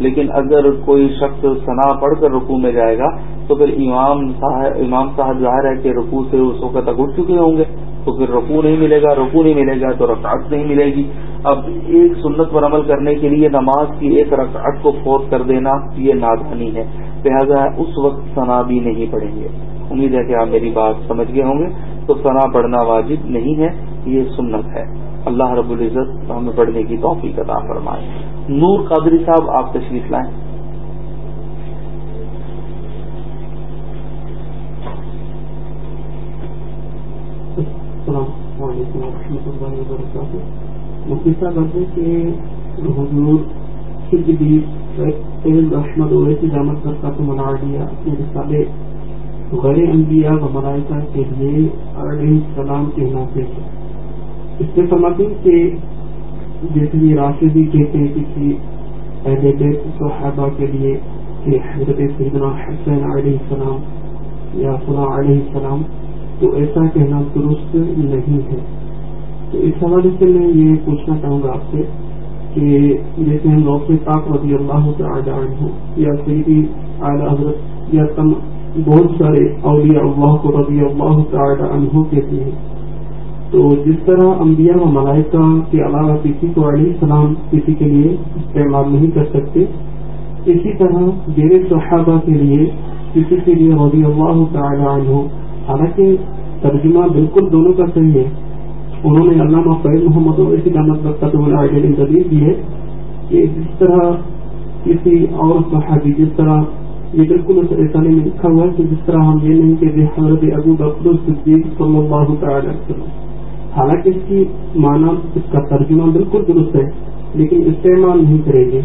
لیکن اگر کوئی شخص ثنا پڑھ کر رکوع میں جائے گا تو پھر امام صاحب امام صاحب ظاہر ہے کہ رکوع سے اس وقت تک اٹھ چکے ہوں گے، تو پھر رقو نہیں ملے گا رقو نہیں ملے گا تو رکعت نہیں ملے گی۔ اب ایک سنت پر عمل کرنے کے لیے نماز کی ایک رکعت کو فوت کر دینا یہ نادانی ہے۔ لہٰذا اس وقت ثنا بھی نہیں پڑھیں گے۔ امید ہے کہ آپ میری بات سمجھ گئے ہوں گے۔ تو ثنا پڑھنا واجب نہیں ہے، یہ سنت ہے۔ اللہ رب العزت ہمیں پڑھنے کی توفیق عطا فرمائے۔ نور قادری صاحب، آپ تشریف لائیں۔ السلام علیکم و رحمۃ اللہ وبرکاتہ۔ مفتی صاحب کہ حضور جی احمد اویسی دامت کا تو منا دیا اپنے رسالے غیر انبیاء و ملائکہ کے لیے علیہ السلام کے ناطے سے۔ اس سے فرماتے ہیں کہ جیسے یہ راشدی کہتے ہیں کسی اہل بیت صحابہ کے لیے کہ حضرت سیدنا حسین علیہ السلام یا فلاں علیہ السلام تو ایسا کہنا درست نہیں ہے۔ تو اس حوالے سے میں یہ پوچھنا چاہوں گا آپ سے کہ جیسے ہم لوگ پاک رضی اللہ تعالی عنہ یا سیدی اعلی حضرت یا تم بہت سارے اولیاء اللہ کو رضی اللہ تعالی عنہ کہتے ہیں۔ تو جس طرح انبیاء و ملائکہ کے علاوہ کسی کو علیہ السلام کسی کے لیے استعمال نہیں کر سکتے، اسی طرح غیر صحابہ کے لیے کسی کے لیے رضی اللہ تعالی عنہ حالانکہ ترجمہ بالکل دونوں کا صحیح ہے۔ انہوں نے علامہ فیض محمد اویسی دامت رکھتا جدید دی ہے کہ جس طرح کسی اور صحابی، جس طرح یہ بالکل اس رسالے میں لکھا ہوا ہے کہ جس طرح ہم یہ نہیں کہ حضرت ابو بکر صدیق صلی اللہ تعالی وسلم۔ حالانکہ اس کی معنی، اس کا ترجمہ بالکل درست ہے، لیکن استعمال نہیں کریں گے،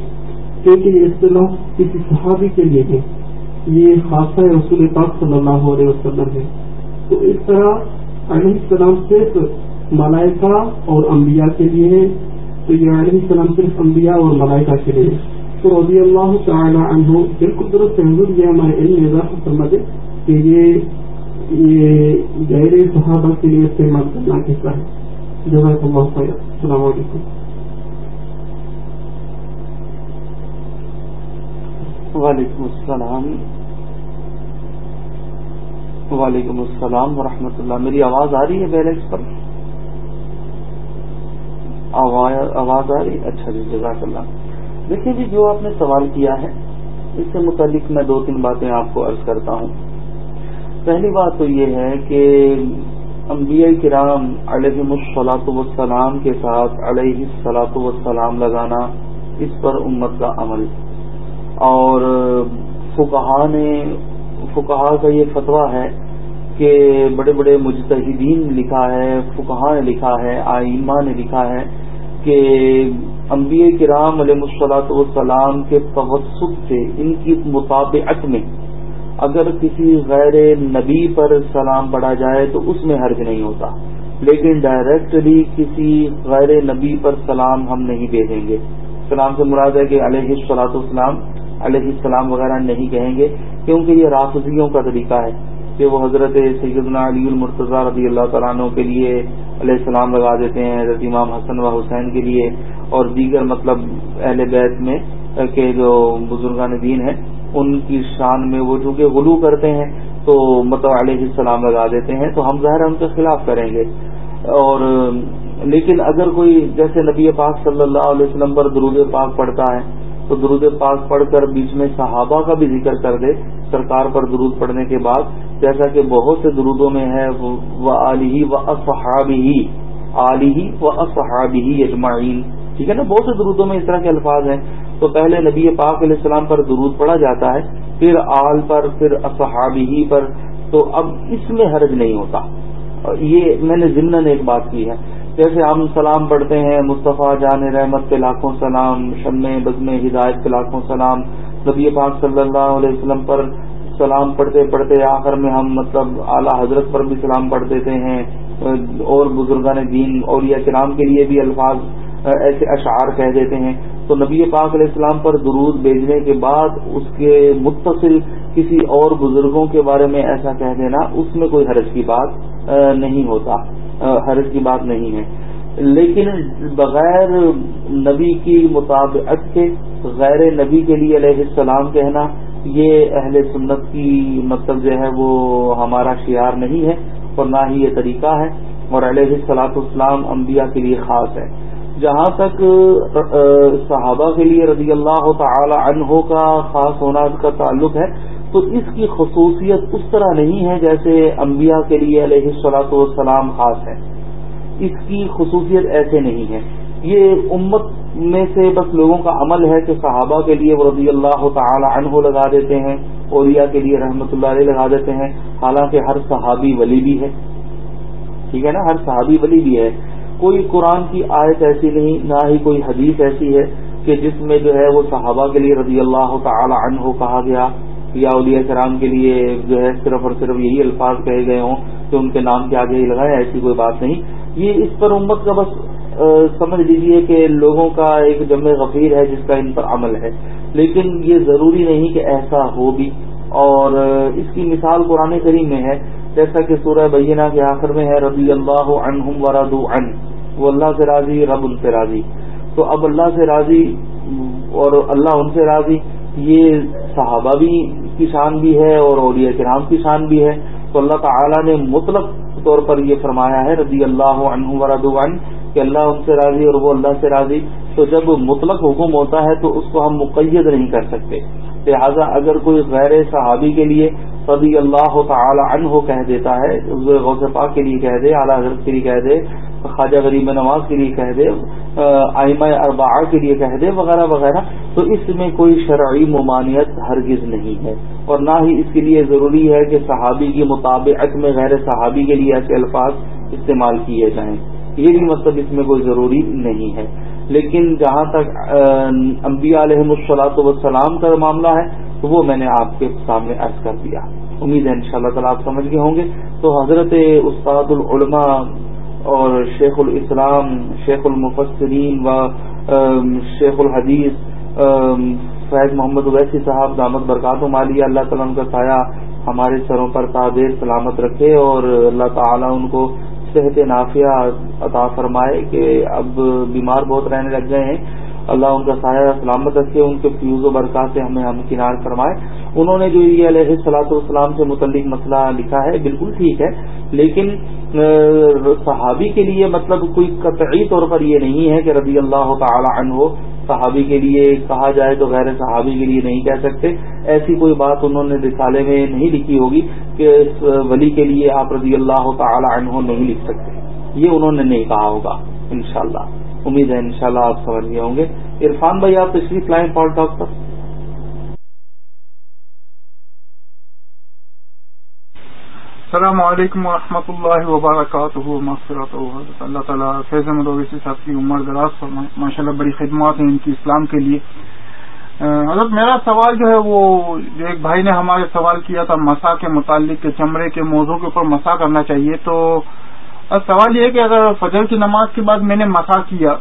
کیونکہ یہ اصطلاح کسی صحابی کے لیے ہے۔ یہ خاصہ رسول پاک صلی اللہ علیہ وسلم ہے۔ تو اس طرح علیہ السلام صرف ملائکہ اور انبیاء کے لیے ہے تو یہ علیہ السلام صرف انبیاء اور ملائکہ کے لیے تو رضی اللہ تعالی عنہ بالکل درست حضور یہ ہمارے علم اضافہ فرما دے کہ یہ غیر صحابہ کے لیے استعمال کرنا کیسا ہے۔ جزاک اللہ خیر۔ السلام علیکم۔ وعلیکم السلام۔ وعلیکم السلام ورحمۃ اللہ۔ میری آواز آ رہی ہے بیلنس پر؟ آواز آ رہی اچھا جی جزاک اللہ۔ دیکھیے جی جو آپ نے سوال کیا ہے، اس سے متعلق میں دو تین باتیں آپ کو عرض کرتا ہوں۔ پہلی بات تو یہ ہے کہ انبیاء کرام علیہ السلاط وسلام کے ساتھ علیہ السلاط وسلام لگانا اس پر امت کا عمل۔ اور فکہ نے فکہ کا یہ فتویٰ ہے کہ بڑے بڑے مجتہدین لکھا ہے فکہ نے لکھا ہے، آئمہ نے لکھا ہے کہ انبیاء کرام علیہ الصلاۃ والسلام کے توسط سے، ان کی مطابعت میں اگر کسی غیر نبی پر سلام پڑھا جائے تو اس میں حرج نہیں ہوتا۔ لیکن ڈائریکٹلی کسی غیر نبی پر سلام ہم نہیں بھیجیں گے۔ سلام سے مراد ہے کہ علیہ السلاۃ والسلام علیہ السلام وغیرہ نہیں کہیں گے۔ کیونکہ یہ رافضیوں کا طریقہ ہے کہ وہ حضرت سیدنا علی المرتضی رضی اللہ تعالیٰ عنہ کے لیے علیہ السلام لگا دیتے ہیں، حضرت امام حسن و حسین کے لیے، اور دیگر مطلب اہل بیت میں کے جو بزرگان دین ہیں، ان کی شان میں وہ چونکہ غلو کرتے ہیں، تو مطلب علیہ السلام لگا دیتے ہیں، تو ہم ظاہر ان کے خلاف کریں گے۔ اور لیکن اگر کوئی جیسے نبی پاک صلی اللہ علیہ وسلم پر درود پاک پڑھتا ہے تو درود پاک پڑھ کر بیچ میں صحابہ کا بھی ذکر کر دے، سرکار پر درود پڑھنے کے بعد، جیسا کہ بہت سے درودوں میں ہے، وہ علی و اصحابی علی و اصحابی اجمعین۔ ٹھیک ہے نا؟ بہت سے درودوں میں اس طرح کے الفاظ ہیں۔ تو پہلے نبی پاک علیہ السلام پر درود پڑھا جاتا ہے، پھر آل پر، پھر اصحابی پر۔ تو اب اس میں حرج نہیں ہوتا۔ یہ میں نے ضمن ایک بات کی ہے۔ جیسے ہم سلام پڑھتے ہیں، مصطفیٰ جان رحمت کے لاکھوں سلام شم بزم ہدایت کے لاکھوں سلام، نبی پاک صلی اللہ علیہ وسلم پر سلام پڑھتے پڑھتے آخر میں ہم مطلب اعلیٰ حضرت پر بھی سلام پڑھ دیتے ہیں۔ اور بزرگان دین اور یا کرام کے لیے بھی الفاظ، ایسے اشعار کہہ دیتے ہیں۔ تو نبی پاک علیہ السلام پر درود بھیجنے کے بعد اس کے متصل کسی اور بزرگوں کے بارے میں ایسا کہہ دینا، اس میں کوئی حرج کی بات نہیں ہوتا۔ حرج کی بات نہیں ہے۔ لیکن بغیر نبی کی مطابقت کے، غیر نبی کے لیے علیہ السلام کہنا، یہ اہل سنت کی مطلب جو ہے وہ ہمارا شعار نہیں ہے اور نہ ہی یہ طریقہ ہے۔ اور علیہ السلاط اسلام انبیاء کے لیے خاص ہے۔ جہاں تک صحابہ کے لیے رضی اللہ تعالی عنہ کا خاص ہونا کا تعلق ہے تو اس کی خصوصیت اس طرح نہیں ہے جیسے انبیاء کے لیے علیہ السلاط والسلام خاص ہے اس کی خصوصیت ایسے نہیں ہے۔ یہ امت میں سے بس لوگوں کا عمل ہے کہ صحابہ کے لیے وہ رضی اللہ تعالی عنہ لگا دیتے ہیں اوریا کے لیے رحمت اللہ علیہ لگا دیتے ہیں۔ حالانکہ ہر صحابی ولی بھی ہے۔ ٹھیک ہے نا؟ ہر صحابی ولی بھی ہے۔ کوئی قرآن کی آیت ایسی نہیں، نہ ہی کوئی حدیث ایسی ہے کہ جس میں جو ہے وہ صحابہ کے لیے رضی اللہ تعالی عنہ کہا گیا۔ یا اولیاء کرام کے لیے جو ہے صرف اور صرف یہی الفاظ کہے گئے ہوں کہ ان کے نام کے آگے ہی لگائے، ایسی کوئی بات نہیں۔ یہ اس پر امت کا بس سمجھ لیجیے کہ لوگوں کا ایک جمع غفیر ہے جس کا ان پر عمل ہے۔ لیکن یہ ضروری نہیں کہ ایسا ہو بھی۔ اور اس کی مثال قرآن کریم میں ہے، جیسا کہ سورہ بینہ کے آخر میں ہے، رضی اللہ عنہم ورادو عن، وہ اللہ سے راضی، رب ان سے راضی۔ تو اب اللہ سے راضی اور اللہ ان سے راضی یہ صحابہ بھی کی شان بھی ہے اور اولیاء کرام کی شان بھی ہے۔ تو اللہ تعالی نے مطلق طور پر یہ فرمایا ہے رضی اللہ عنہ ورادو عن کہ اللہ ان سے راضی اور وہ اللہ سے راضی۔ تو جب مطلق حکم ہوتا ہے تو اس کو ہم مقید نہیں کر سکتے۔ لہذا اگر کوئی غیر صحابی کے لیے رضی اللہ تعالی عنہ کہہ دیتا ہے، غوث پاک کے لیے کہہ دے، اعلیٰ حضرت کے لیے کہہ دے خواجہ غریب نواز کے لیے کہہ دے آئمہ اربا کے لیے کہہ دے، وغیرہ وغیرہ، تو اس میں کوئی شرعی ممانعت ہرگز نہیں ہے۔ اور نہ ہی اس کے لیے ضروری ہے کہ صحابی کی مطابقت میں غیر صحابی کے لیے ایسے الفاظ استعمال کیے جائیں۔ یہ بھی مطلب اس میں کوئی ضروری نہیں ہے۔ لیکن جہاں تک انبیاء علیہ السلاۃ وسلام کا معاملہ ہے تو وہ میں نے آپ کے سامنے عرض کر دیا۔ امید ہے ان شاء اللہ تعالیٰ آپ سمجھ گئے ہوں گے۔ تو حضرت استاد العلماء اور شیخ الاسلام، شیخ المفسرین و شیخ الحدیث فیض محمد اویسی صاحب، دامت برکات و مالیہ اللہ تعالیٰ ان کا سایہ ہمارے سروں پر تعدیر سلامت رکھے اور اللہ تعالیٰ ان کو صحت نافیہ عطا فرمائے کہ اب بیمار بہت رہنے لگ گئے ہیں۔ اللہ ان کا سایہ سلامت رکھے، ان کے فیوز و برکات سے ہمیں ہم کنار فرمائے۔ انہوں نے جو یہ علیہ السلاۃ والسلام سے متعلق مسئلہ لکھا ہے، بالکل ٹھیک ہے، لیکن صحابی کے لیے مطلب کوئی قطعی طور پر یہ نہیں ہے کہ رضی اللہ تعالی عنہ صحابی کے لیے کہا جائے تو غیر صحابی کے لیے نہیں کہہ سکتے۔ ایسی کوئی بات انہوں نے رسالے میں نہیں لکھی ہوگی کہ اس ولی کے لیے آپ رضی اللہ تعالی عنہ نہیں لکھ سکتے۔ یہ انہوں نے نہیں کہا ہوگا، انشاءاللہ۔ امید ہے انشاءاللہ شاء آپ سمجھ گئے ہوں گے۔ عرفان بھائی، آپ تشریف لائیں پال ٹاک پر۔ السلام علیکم و رحمۃ اللہ وبرکاتہ۔ اللہ تعالیٰ فیض احمد صاحب کی عمر دراز ماشاء اللہ بڑی خدمات ہیں ان کی اسلام کے لیے۔ حضرت میرا سوال جو ہے وہ جو ایک بھائی نے ہمارے سوال کیا تھا مسا کے متعلق چمڑے کے موضوع کے اوپر مسا کرنا چاہیے تو اب سوال یہ ہے کہ اگر فجر کی نماز کے بعد میں نے مسا کیا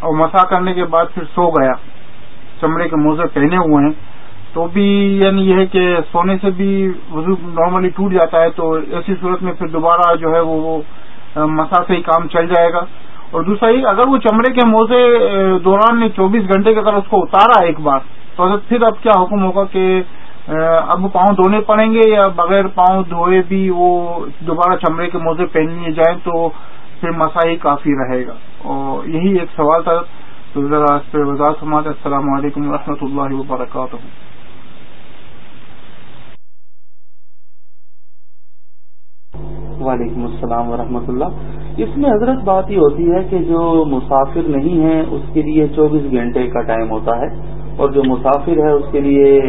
اور مسا کرنے کے بعد پھر سو گیا، چمڑے کے موزے پہنے ہوئے ہیں، تو بھی یعنی یہ ہے کہ سونے سے بھی وضو نارملی ٹوٹ جاتا ہے، تو ایسی صورت میں پھر دوبارہ جو ہے وہ مسا سے ہی کام چل جائے گا۔ اور دوسرا یہ، اگر وہ چمڑے کے موزے دوران نے چوبیس گھنٹے کے اگر اس کو اتارا ایک بار، تو پھر اب کیا حکم ہوگا کہ اب پاؤں دھونے پڑیں گے یا بغیر پاؤں دھوئے بھی وہ دوبارہ چمڑے کے موزے پہن لیے جائیں تو پھر مسا ہی کافی رہے گا۔ اور یہی ایک سوال تھا۔ تو ذرا اس پہ وضاحت سماج السلام علیکم و اللہ وبرکاتہ۔ وعلیکم السلام ورحمۃ اللہ۔ اس میں حضرت بات یہ ہوتی ہے کہ جو مسافر نہیں ہے اس کے لیے چوبیس گھنٹے کا ٹائم ہوتا ہے۔ اور جو مسافر ہے، اس کے لیے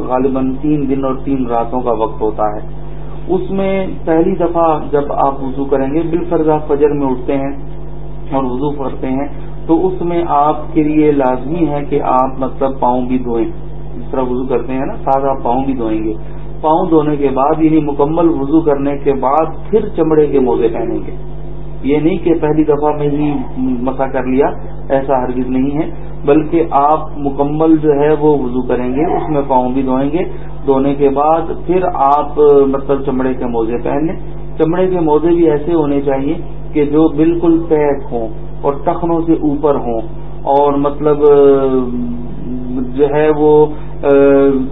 غالباً تین دن اور تین راتوں کا وقت ہوتا ہے۔ اس میں پہلی دفعہ جب آپ وضو کریں گے، بالفرض آپ فجر میں اٹھتے ہیں اور وضو کرتے ہیں، تو اس میں آپ کے لیے لازمی ہے کہ آپ مطلب پاؤں بھی دھوئیں۔ جس طرح وضو کرتے ہیں نا ساتھ آپ پاؤں بھی دھوئیں گے۔ پاؤں دھونے کے بعد یعنی مکمل وضو کرنے کے بعد، پھر چمڑے کے موزے پہنیں گے۔ یہ نہیں کہ پہلی دفعہ میں ہی مسا کر لیا، ایسا ہرگز نہیں ہے۔ بلکہ آپ مکمل جو ہے وہ وضو کریں گے، اس میں پاؤں بھی دھوئیں گے۔ دھونے کے بعد پھر آپ مطلب چمڑے کے موزے پہن لیں۔ چمڑے کے موزے بھی ایسے ہونے چاہیے کہ جو بالکل پیک ہوں اور ٹخنوں سے اوپر ہوں۔ اور مطلب جو ہے وہ،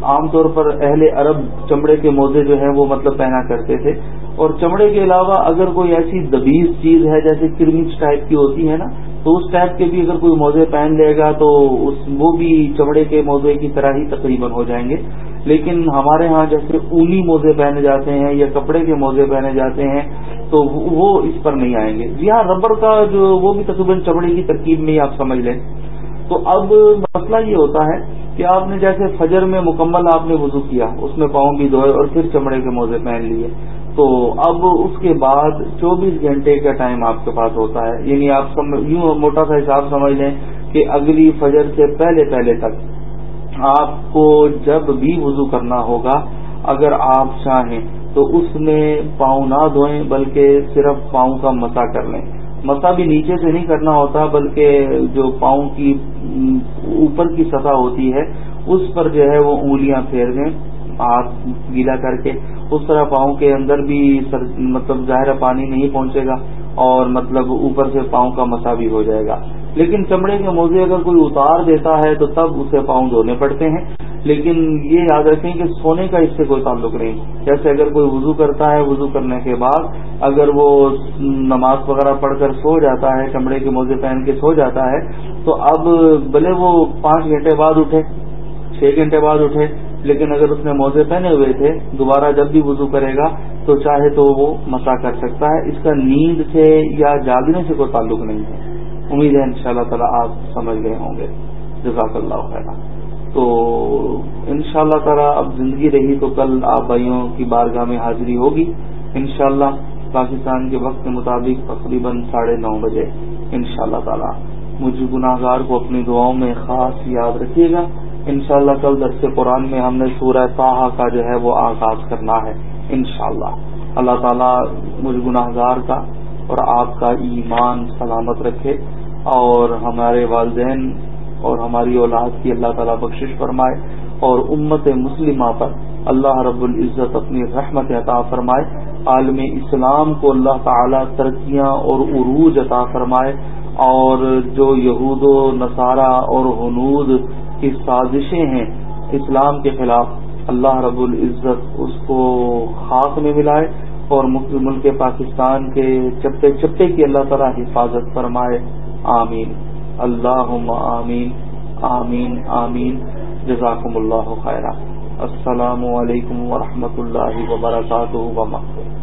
عام طور پر اہل عرب چمڑے کے موزے جو ہیں وہ مطلب پہنا کرتے تھے۔ اور چمڑے کے علاوہ اگر کوئی ایسی دبیز چیز ہے، جیسے کرمچ ٹائپ کی ہوتی ہے نا تو اس ٹائپ کے بھی اگر کوئی موزے پہن لے گا تو اس وہ بھی چمڑے کے موزے کی طرح ہی تقریباً ہو جائیں گے۔ لیکن ہمارے ہاں جیسے اونی موزے پہنے جاتے ہیں یا کپڑے کے موزے پہنے جاتے ہیں تو وہ اس پر نہیں آئیں گے۔ جی ہاں ربڑ کا جو وہ بھی تقریباً چمڑے کی ترکیب میں ہی آپ سمجھ لیں۔ تو اب مسئلہ یہ ہوتا ہے کہ آپ نے جیسے فجر میں مکمل آپ نے وضو کیا، اس میں پاؤں بھی دھوئے اور پھر چمڑے کے موزے پہن لیے۔ تو اب اس کے بعد چوبیس گھنٹے کا ٹائم آپ کے پاس ہوتا ہے۔ یعنی آپ یوں موٹا سا حساب سمجھ لیں کہ اگلی فجر سے پہلے پہلے تک آپ کو جب بھی وضو کرنا ہوگا، اگر آپ چاہیں تو اس میں پاؤں نہ دھوئیں، بلکہ صرف پاؤں کا مسا کر لیں۔ مسا بھی نیچے سے نہیں کرنا ہوتا، بلکہ جو پاؤں کی، اوپر کی سطح ہوتی ہے، اس پر جو ہے وہ انگلیاں پھیر دیں، ہاتھ گیلا کر کے۔ اس طرح پاؤں کے اندر بھی مطلب ظاہر پانی نہیں پہنچے گا اور مطلب اوپر سے پاؤں کا مسا بھی ہو جائے گا۔ لیکن چمڑے کے موزے اگر کوئی اتار دیتا ہے تو تب اسے پاؤں دھونے پڑتے ہیں۔ لیکن یہ یاد رکھیں کہ سونے کا اس سے کوئی تعلق نہیں۔ جیسے اگر کوئی وضو کرتا ہے، وضو کرنے کے بعد اگر وہ نماز وغیرہ پڑھ کر سو جاتا ہے، چمڑے کے موزے پہن کے سو جاتا ہے، تو اب بھلے وہ پانچ گھنٹے بعد اٹھے، چھ گھنٹے بعد اٹھے لیکن اگر اس نے موزے پہنے ہوئے تھے، دوبارہ جب بھی وضو کرے گا، تو چاہے تو وہ مسا کر سکتا ہے۔ اس کا نیند سے یا جاگنے سے کوئی تعلق نہیں ہے۔ امید ہے ان شاء اللہ تعالیٰ آپ سمجھ گئے ہوں گے۔ جزاک اللہ خیر تو ان شاء اللہ تعالیٰ اب زندگی رہی تو کل آپ بھائیوں کی بارگاہ میں حاضری ہوگی۔ ان شاء اللہ پاکستان کے وقت کے مطابق تقریباً ساڑھے نو بجے ان شاء اللہ تعالیٰ مجھے گناہ گار کو اپنی دعاؤں میں خاص یاد رکھیے گا۔ ان شاء اللہ کل درس قرآن میں ہم نے سورہ تاہا کا جو ہے وہ آغاز کرنا ہے ان شاء اللہ اللہ تعالیٰ مجھ گناہ گار کا اور آپ کا ایمان سلامت رکھے اور ہمارے والدین اور ہماری اولاد کی اللہ تعالیٰ بخشش فرمائے اور امت مسلمہ پر اللہ رب العزت اپنی رحمت عطا فرمائے، عالم اسلام کو اللہ تعالیٰ ترقیاں اور عروج عطا فرمائے اور جو یہود و نصارہ اور حنود کی سازشیں ہیں اسلام کے خلاف اللہ رب العزت اس کو خاص میں ملائے اور ملک پاکستان کے چپے چپے کی اللہ تعالیٰ حفاظت فرمائے۔ آمین۔ اللہ آمین۔ آمین۔ آمین۔ جزاکم اللہ خیرہ السلام علیکم ورحمۃ اللہ وبرکاتہ۔